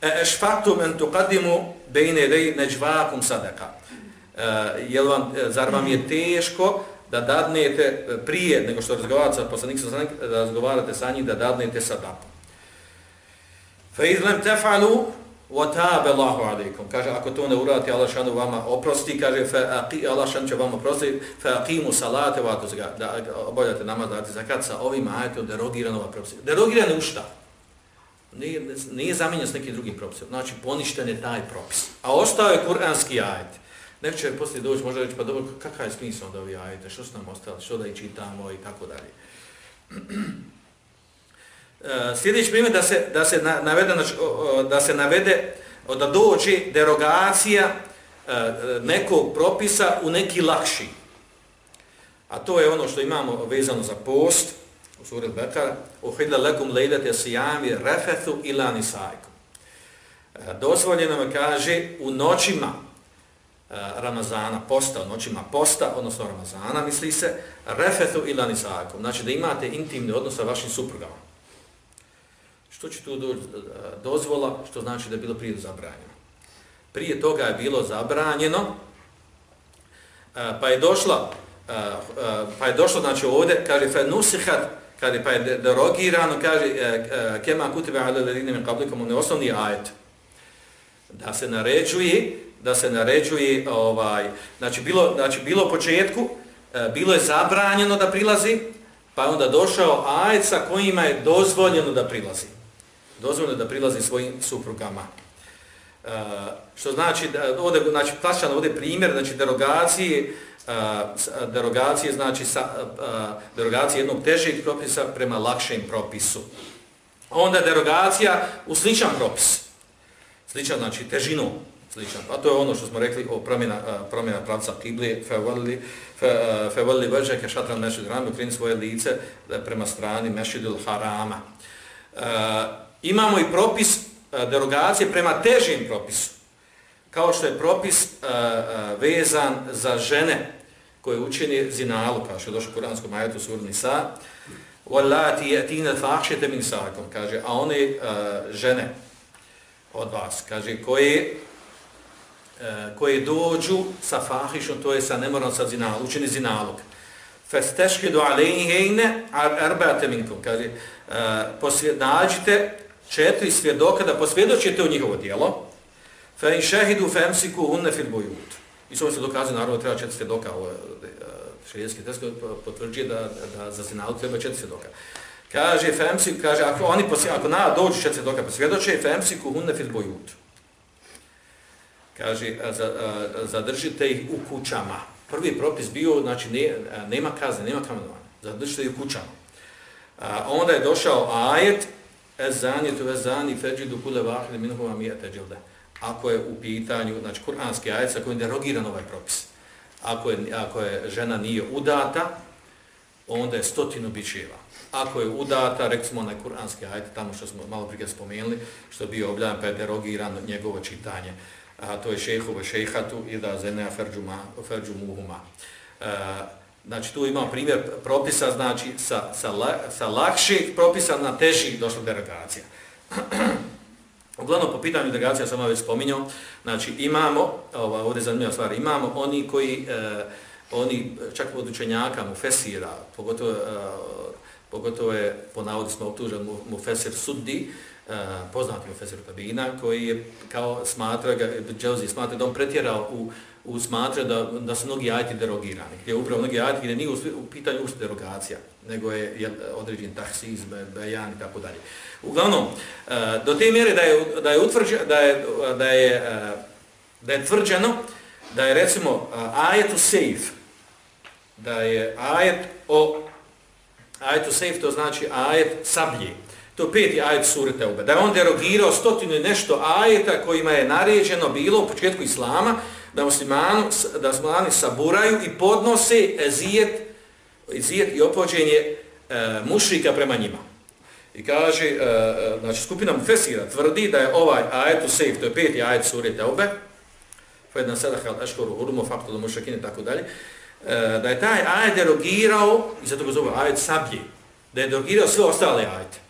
e, ešfaktum en tuqaddimu bayna yaday najwaakum sadaka. E, jel vam, zar vam je teško da dadnete prije nego što razgovarate sa poslanikom, da razgovarate sa njim, da dadnete sadaku. Fa izlem tefalu wa tabe Allahu alaikum. Kaže, ako to ne uradite, Allah šanu vama oprosti, kaže, fa aqi, Allah šan će vama oprosti, fa aqimu salate wa zga, da obavljate namaz, dati zakat sa ovim ajetom derogirano ova propisa. Derogirano u šta? Nije, nije zamijenjen s nekim drugim propisom. Znači, poništen je taj propis. A ostao je kuranski ajet. Neko će poslije doći, možda reći, pa dobro, kakav je smisao onda ovi ajete, što su nam ostali, što da ih čitamo i tako dalje. E, sljedeći primjer da se, da se navede, znači, da se navede da dođe derogacija e, nekog propisa u neki lakši. A to je ono što imamo vezano za post u suri Bekara. uhilla lakum lejdate sijami refethu ila nisaikum. E, dozvoljeno me kaže u noćima Ramazana, posta, u noćima posta, odnosno Ramazana, misli se, refethu ila nisaikum. Znači da imate intimni odnos sa vašim suprugama. Što će tu doći e, dozvola, što znači da je bilo prije zabranjeno. Prije toga je bilo zabranjeno, e, pa je došla, e, pa je došlo, znači ovdje, kaže, fe nusihat, kaže, pa je derogirano, kaže, kema kutiba ala ledine min kablikom, on je osnovni ajet, da se naređuje, da se naređuje, ovaj, znači, bilo, znači, bilo u početku, bilo je zabranjeno da prilazi, pa je onda došao ajet sa kojima je dozvoljeno da prilazi dozvoljeno da prilazi svojim suprugama. Uh, što znači, da, ovdje, znači, klasičan ovdje primjer, znači, derogacije, uh, derogacije, znači, sa, uh, derogacije jednog težeg propisa prema lakšem propisu. Onda derogacija u sličan propis. Sličan, znači, težinu sličan. A to je ono što smo rekli o promjena, promjena pravca kibli, fevalli, fevalli vajake šatran mešid rami, ukrini svoje lice prema strani mešidul harama. Uh, imamo i propis uh, derogacije prema težim propisu. Kao što je propis uh, uh, vezan za žene koje učini zinalu, kao što je došlo u kuranskom ajetu suri Nisa, وَلَّاتِ يَتِينَ فَاحْشَتَ مِنْ سَاكُمْ Kaže, a one uh, žene od vas, kaže, koje E, koje dođu sa fahišom, to je sa nemorom sa zinalog, učeni zinalog. Festešhidu alejhejne arbate minkum. Kaže, uh, posvjed, nađite četiri svjedoka da posvjedočite u njihovo dijelo. Fe in šehidu femsiku unne fil bojut. I s ovom se dokazuje, naravno, treba četiri svjedoka. Ovo, uh, e, test potvrđuje da, da za zinalog treba četiri svjedoka. Kaže, Femsi, kaže, ako oni posvjed, ako na dođu četiri svjedoka posvjedoče, femsiku unne fil bojut kaže, zadržite ih u kućama. Prvi propis bio, znači, ne, nema kazne, nema kamenovanja. Zadržite ih u kućama. A onda je došao ajet, Ezanje tu ezani feđidu kule vahide minuhuma mijete džilde. Ako je u pitanju, znači, kuranski ajet sa kojim derogiran ovaj propis. Ako je, ako je žena nije udata, onda je stotinu bićeva. Ako je udata, rekli smo onaj kuranski ajet, tamo što smo malo prije spomenuli, što je bio obljan, pa je derogiran njegovo čitanje a to je šejhu šehatu i da zene ferđu ma. E, znači tu imam primjer propisa znači sa sa la, sa lakših propisa na težih došla derogacija. Uglavnom po pitanju derogacija sam već spominjao, znači imamo ova ovdje zanimljiva stvar, imamo oni koji e, oni čak od učenjaka mu fesira, pogotovo e, pogotovo je po navodu smo optužen mu, mu fesir suddi, uh, poznati mu fesir Tabina, koji je kao smatra, ga, Dželzi smatra da on pretjerao u, u usmatra da, da su mnogi ajti derogirani. Gdje je upravo mnogi ajti gdje nije u, pitanju uopšte derogacija, nego je, je određen taksiz, bejan i tako dalje. Uglavnom, e, do te mjere da je, da je, utvrđe, da je, da je, e, da je tvrđeno da je recimo e, ajet u sejf, da je ajet o ajet u sejf, to znači ajet sablje, to peti ajet sure Teube, da je on derogirao stotinu nešto ajeta kojima je naređeno bilo u početku Islama da muslimanu, da muslimani saburaju i podnose ezijet, ezijet i opođenje e, mušrika prema njima. I kaže, e, e znači skupina Mufesira tvrdi da je ovaj ajet u sejf, to je peti ajet sure Teube, Fedna sadahal eškoru hurumu faktu Mušakine i tako dalje, e, da je taj ajet derogirao, i zato ga zove ajet sablje, da je derogirao sve ostale ajete.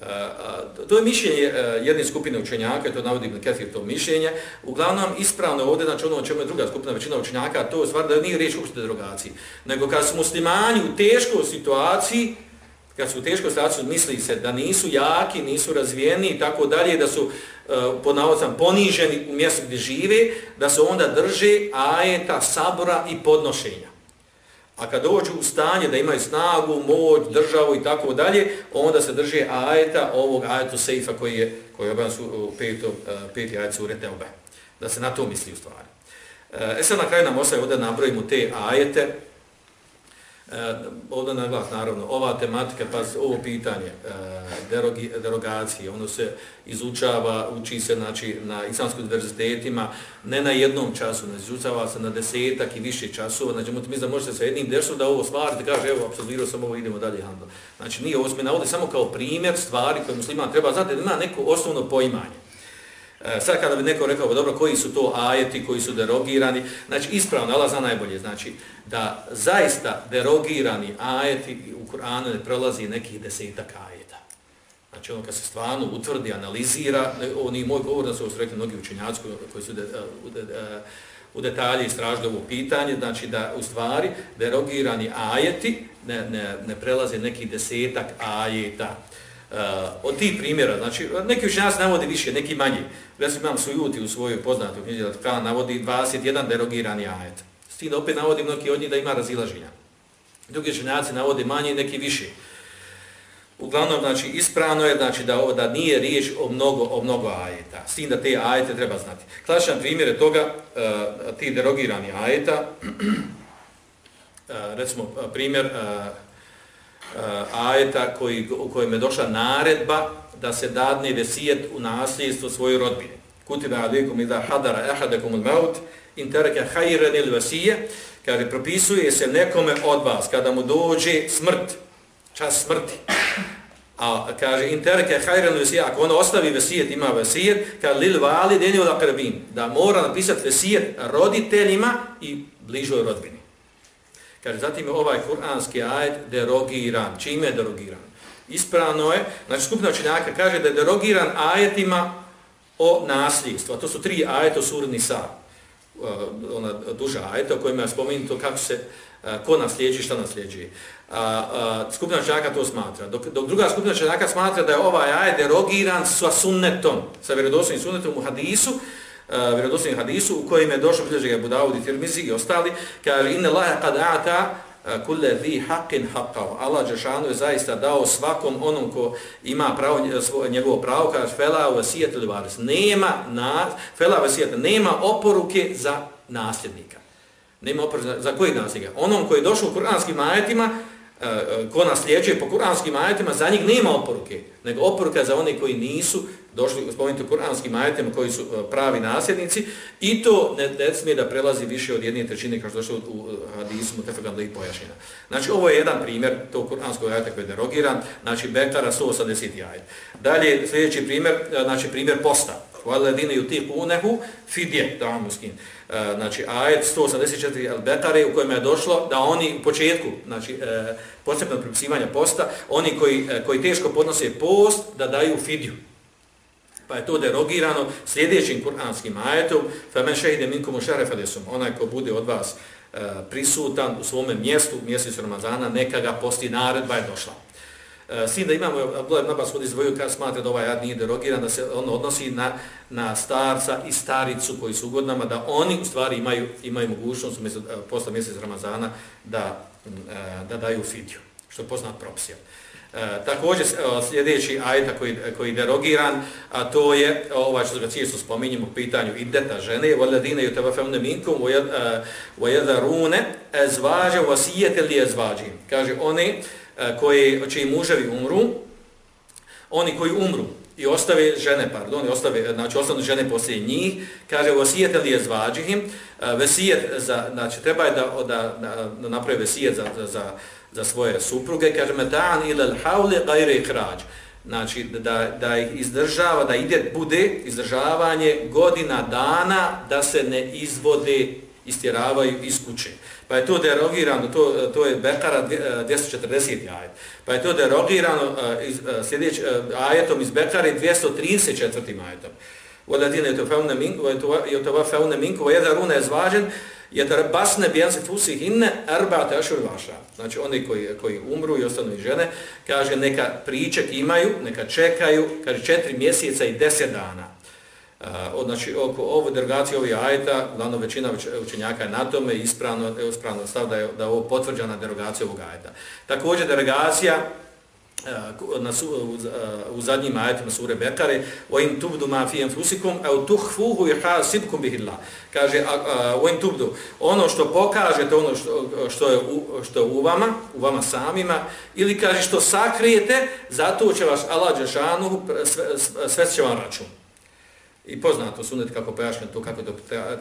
Eh, eh, to je mišljenje eh, jedne skupine učenjaka, to navodi Ibn Kathir to mišljenje. Uglavnom, ispravno ovdje, znači ono o čemu je druga skupina većina učenjaka, to je stvar da nije riječ uopšte derogaciji. Nego kad su muslimani u teškoj situaciji, kad su u teškoj situaciji, misli se da nisu jaki, nisu razvijeni i tako dalje, da su po navodcam poniženi u mjestu gdje žive, da se onda drže ajeta, sabora i podnošenja. A kad dođu u stanje da imaju snagu, moć, državu i tako dalje, onda se drže ajeta ovog ajetu sejfa koji je, koji je obran su petom, e, peti ajet sure Teube. Da se na to misli u stvari. E, e sad na kraju nam ostaje ovdje nabrojimo te ajete, E, ovdje na glas, naravno, ova tematika, pa ovo pitanje e, derogi, derogacije, ono se izučava, uči se znači, na islamskim univerzitetima, ne na jednom času, ne izučava se na desetak i više časova, znači mi da možete sa jednim dersom da ovo stvari, da kaže, evo, absolvirao sam ovo, idemo dalje handlo. Znači, nije ovo smjena, ovdje samo kao primjer stvari koje musliman treba znati, da ima neko osnovno poimanje. E, sad kada bi neko rekao, pa dobro, koji su to ajeti, koji su derogirani, znači ispravno, Allah zna najbolje, znači da zaista derogirani ajeti u Kur'anu ne prolazi nekih desetak ajeta. Znači ono kad se stvarno utvrdi, analizira, oni moj govor da su rekli mnogi učenjaci koji su de, e, u, de, e, u detalje istražili ovo pitanje, znači da u stvari derogirani ajeti ne, ne, ne prelaze nekih desetak ajeta. Uh, od tih primjera, znači, neki učenjaci navodi više, neki manji. Recimo imam sujuti u svojoj poznatoj knjizi, da tkala navodi 21 derogirani ajet. S tim da opet navodi mnogi od njih da ima razilaženja. Drugi učenjaci navodi manje, neki više. Uglavnom, znači, ispravno je znači, da ovo da nije riječ o mnogo, o mnogo ajeta. S tim da te ajete treba znati. Klasičan primjer je toga, uh, ti derogirani ajeta, uh, recimo primjer uh, Eh, ajeta koji, u kojem je došla naredba da se dadne vesijet u nasljedstvo svojoj rodbine. Kutiba alikum idha hadara ahadakum al maut in taraka khayran al vasije, kaže propisuje se nekome od vas kada mu dođe smrt, čas smrti. A kaže in taraka khayran al ako on ostavi vesijet, ima vesijet, ka lil walidin wal aqrabin, da mora napisati vesijet roditeljima i bližoj rodbini. Kaže zatim je ovaj kuranski ajet derogiran. Čime je derogiran? Ispravno je, znači skupina učenjaka kaže da je derogiran ajetima o nasljedstvu. A to su tri ajeta u suri Nisa. E, ona duža ajeta o kojima je spomenuto kako se, e, ko nasljeđi, šta nasljeđi. Skupina učenjaka to smatra. Dok, dok druga skupina učenjaka smatra da je ovaj ajet derogiran sa sunnetom, sa vjerodostojnim sunnetom u hadisu, E, uh, vjerodostojnim hadisu u kojem je došlo bilježi ga Budavud i Tirmizi i ostali, kaže inna laha kad ata e, kulle vi haqqin haqqav. Allah Đešanu je zaista dao svakom onom ko ima pravo, njegovo pravo, kaže fela vasijet ili varis. Nema, na, fela vasijet, nema oporuke za nasljednika. Nema oporuke za, za koji nasljednika? Onom koji je došao u kuranskim ajetima, e, ko nasljeđuje po kuranskim ajetima, za njih nema oporuke, nego oporuka za one koji nisu došli spomenuti u kuranskim ajetima koji su e, pravi nasljednici i to ne, ne smije da prelazi više od jedne trećine kao što došlo u hadisu Mutefegan Lik pojašnjena. Znači ovo je jedan primjer tog kuranskog ajeta koji je derogiran, znači Bekara 180. ajet. Dalje sljedeći primjer, e, znači primjer posta. Valedine yutiqunahu fidje, tamuskin. E, znači ajet 184 al-Bekare u kojem je došlo da oni u početku, znači e, posebno pripisivanja posta, oni koji, koji teško podnose post da daju fidju. Pa je to derogirano sljedećim kuranskim ajetom فَمَنْ شَهِدَ مِنْكُمُ شَرَفَ لِسُمْ Onaj ko bude od vas uh, prisutan u svome mjestu, u mjesecu Ramazana, neka ga posti naredba je došla. Uh, Sin da imamo, Abdullah ibn Abbas vodi zvoju kada smatra da ovaj ajed nije derogiran, da se on odnosi na, na starca i staricu koji su ugodnama, da oni u stvari imaju, imaju mogućnost uh, posle mjeseca Ramazana da, uh, da daju fidju, što je poznat propisijom. E, također e, sljedeći ajta koji, koji derogiran, a to je ovaj što ga cijelo spominjemo u pitanju ideta žene, valadine ju teba femne minkum, vajeda rune, ezvaže vasijete li ezvađi. Kaže, oni e, koji, čiji muževi umru, oni koji umru i ostave žene, pardon, i ostave, znači ostanu žene poslije njih, kaže, vasijete li ezvađihim, e, vesijet, za, znači treba je da, da, da, da napravi vesijet za, za, za za svoje supruge, kaže metan ila al-hawli. Znači da da ih izdržava, da ide bude izdržavanje godina dana da se ne izvode istjeravaju iz kuće. Pa je to derogirano, to, to je Bekara 240. E, ajet. Pa je to derogirano e, iz, e, sljedeć, ajetom iz Bekare 234. ajetom. Vodadine je to fauna minku, je da basne bijanse fusi hinne erba ašur vaša. Znači oni koji, koji umru i ostanu i žene, kaže neka priček imaju, neka čekaju, kaže četiri mjeseca i deset dana. Uh, znači oko ovo derogacije ovih ajeta, glavno većina učenjaka je na tome ispravno, ispravno stav da je, da je ovo potvrđena derogacija ovog ajeta. Također derogacija Eh, na su, u, eh, u zadnjim ajetima sure Bekare o in tubdu ma fi anfusikum aw tukhfuhu yahasibkum bihi Allah. Kaže wa in tubdu ono što pokažete ono što, što je u, što je u vama u vama samima ili kaže što sakrijete zato će vas Allah džashanu sve, sve će vam račun. I poznato sunet kako pojašnjeno to kako je to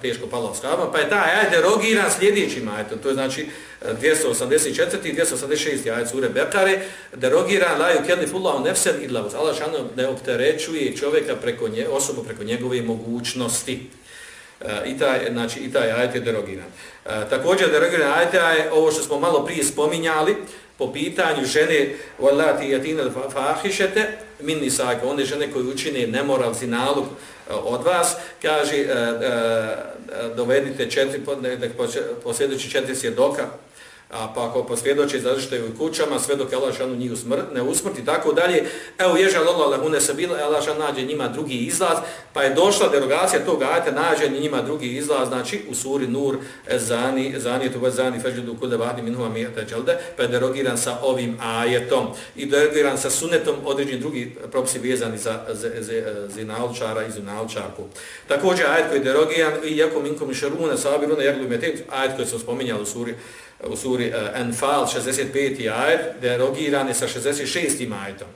teško palo shabama, pa je ta ajet derogiran sljedećim ajetom, to je znači e, 284. i 286. ajet sure Bekare, derogiran la yukellifullahu nefsen illa vus. Allah šano ne opterećuje čovjeka preko nje, osobu preko njegove mogućnosti. E, I taj, znači, i taj ajet je derogiran. Uh, također derogiran ajet je ovo što smo malo prije spominjali, po pitanju žene volati yatina fahishete min nisaka one žene koje učine nemoralni nalog Eh, od vas. Kaže eh, eh, dovedite četiri nek posjedući četiri svjedoka a pa ako posvjedoče zaštitaju u kućama, sve dok Allah šanu njih usmrt, ne usmrti, tako dalje. Evo, ježa Allah lahune se bila, e, Allah šan nađe njima drugi izlaz, pa je došla derogacija tog ajeta, nađe njima drugi izlaz, znači u suri Nur, e, zani, zani, to zani, fežudu kude vahdi minuha mijete čelde, pa je derogiran sa ovim ajetom i derogiran sa sunetom određeni drugi propisi vezani za zinalčara i zinalčarku. Također, ajet koji je derogiran, jako minkom šaruna, sabiruna, jaglu metet, ajet koji se spominjali u suri, u suri uh, Anfal 65. ajet, derogiran sa 66. ajetom.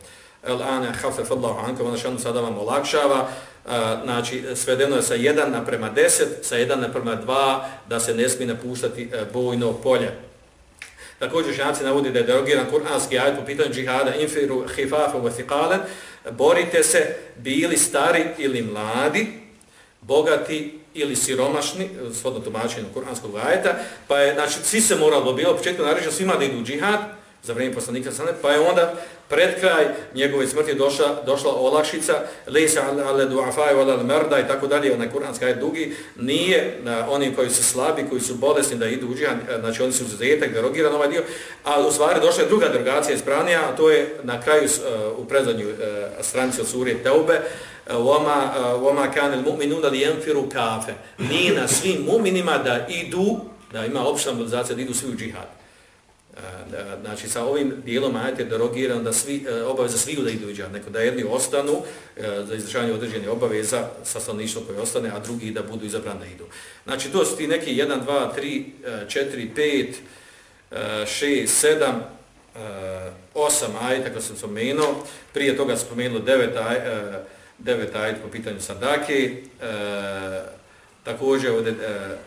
El ane hafef Allahu anka, ono što sada vam olakšava, eh, znači svedeno je sa 1 naprema 10, sa 1 naprema 2, da se ne smije napuštati eh, bojno polje. Također ženaci navodi da je derogiran kuranski ajet po pitanju džihada, infiru hifafa wa thiqalan, borite se, bili stari ili mladi, bogati ili siromašni, eh, svodno tumačenje kuranskog ajeta, pa je, znači, svi se moralo bilo, početno naređeno svima da idu u džihad, za vrijeme poslanika sane, pa je onda pred kraj njegove smrti došla, došla olakšica, lisa ale duafaj, ale merda i tako dalje, onaj kuranski ajet dugi, nije na oni koji su slabi, koji su bolesni da idu u džihad, eh, znači oni su zetak, derogiran ovaj dio, ali u stvari došla je druga derogacija ispravnija, a to je na kraju uh, u predzadnju uh, stranici od surije Teube, uh, voma eh, kanil mu'minuna li jenfiru kafe. Nije na svim mu'minima da idu, da ima opšta mobilizacija, da idu svi u džihad. Eh, znači, sa ovim dijelom ajte derogiran da svi, eh, obaveza sviju da idu u džihad. Neko da jedni ostanu za izražavanje određene obaveza sa stanovništvom koji ostane, a drugi da budu izabrani da idu. Znači, to su ti neki 1, 2, 3, 4, 5, 6, 7, 8 ajta, kako sam spomenuo. Prije toga spomenuo 9 ajta, devet ajet po pitanju sadake. E, također ovdje, e,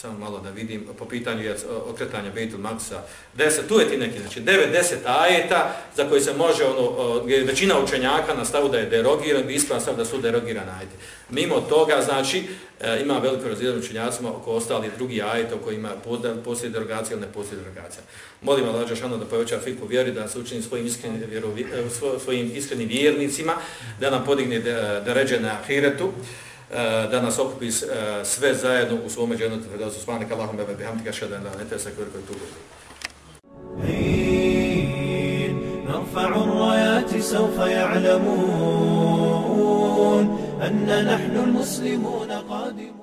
samo malo da vidim, po pitanju je okretanja Bejtul Maksa, deset, tu je ti neki, znači devet, deset ajeta za koje se može, ono, većina učenjaka na stavu da je derogiran, ispravan stav da su derogirani ajete. Mimo toga, znači, e, ima veliko razvijedno učenjacima oko ostali drugi ajeta u kojima poslije derogacija ili ne poslije derogacija. Molim Allah Đašano da poveća fiku vjeri, da se učini svojim iskrenim, vjerovi, e, svojim iskrenim vjernicima, da nam podigne e, deređe na ahiretu, da nas okupi sve zajedno u svome dženetu Firdevsu. Subhanak Allahumma wa bihamdika ashhadu an la ilaha illa anta astaghfiruka wa atubu ilayk. نرفع الرايات سوف يعلمون أن نحن المسلمون قادمون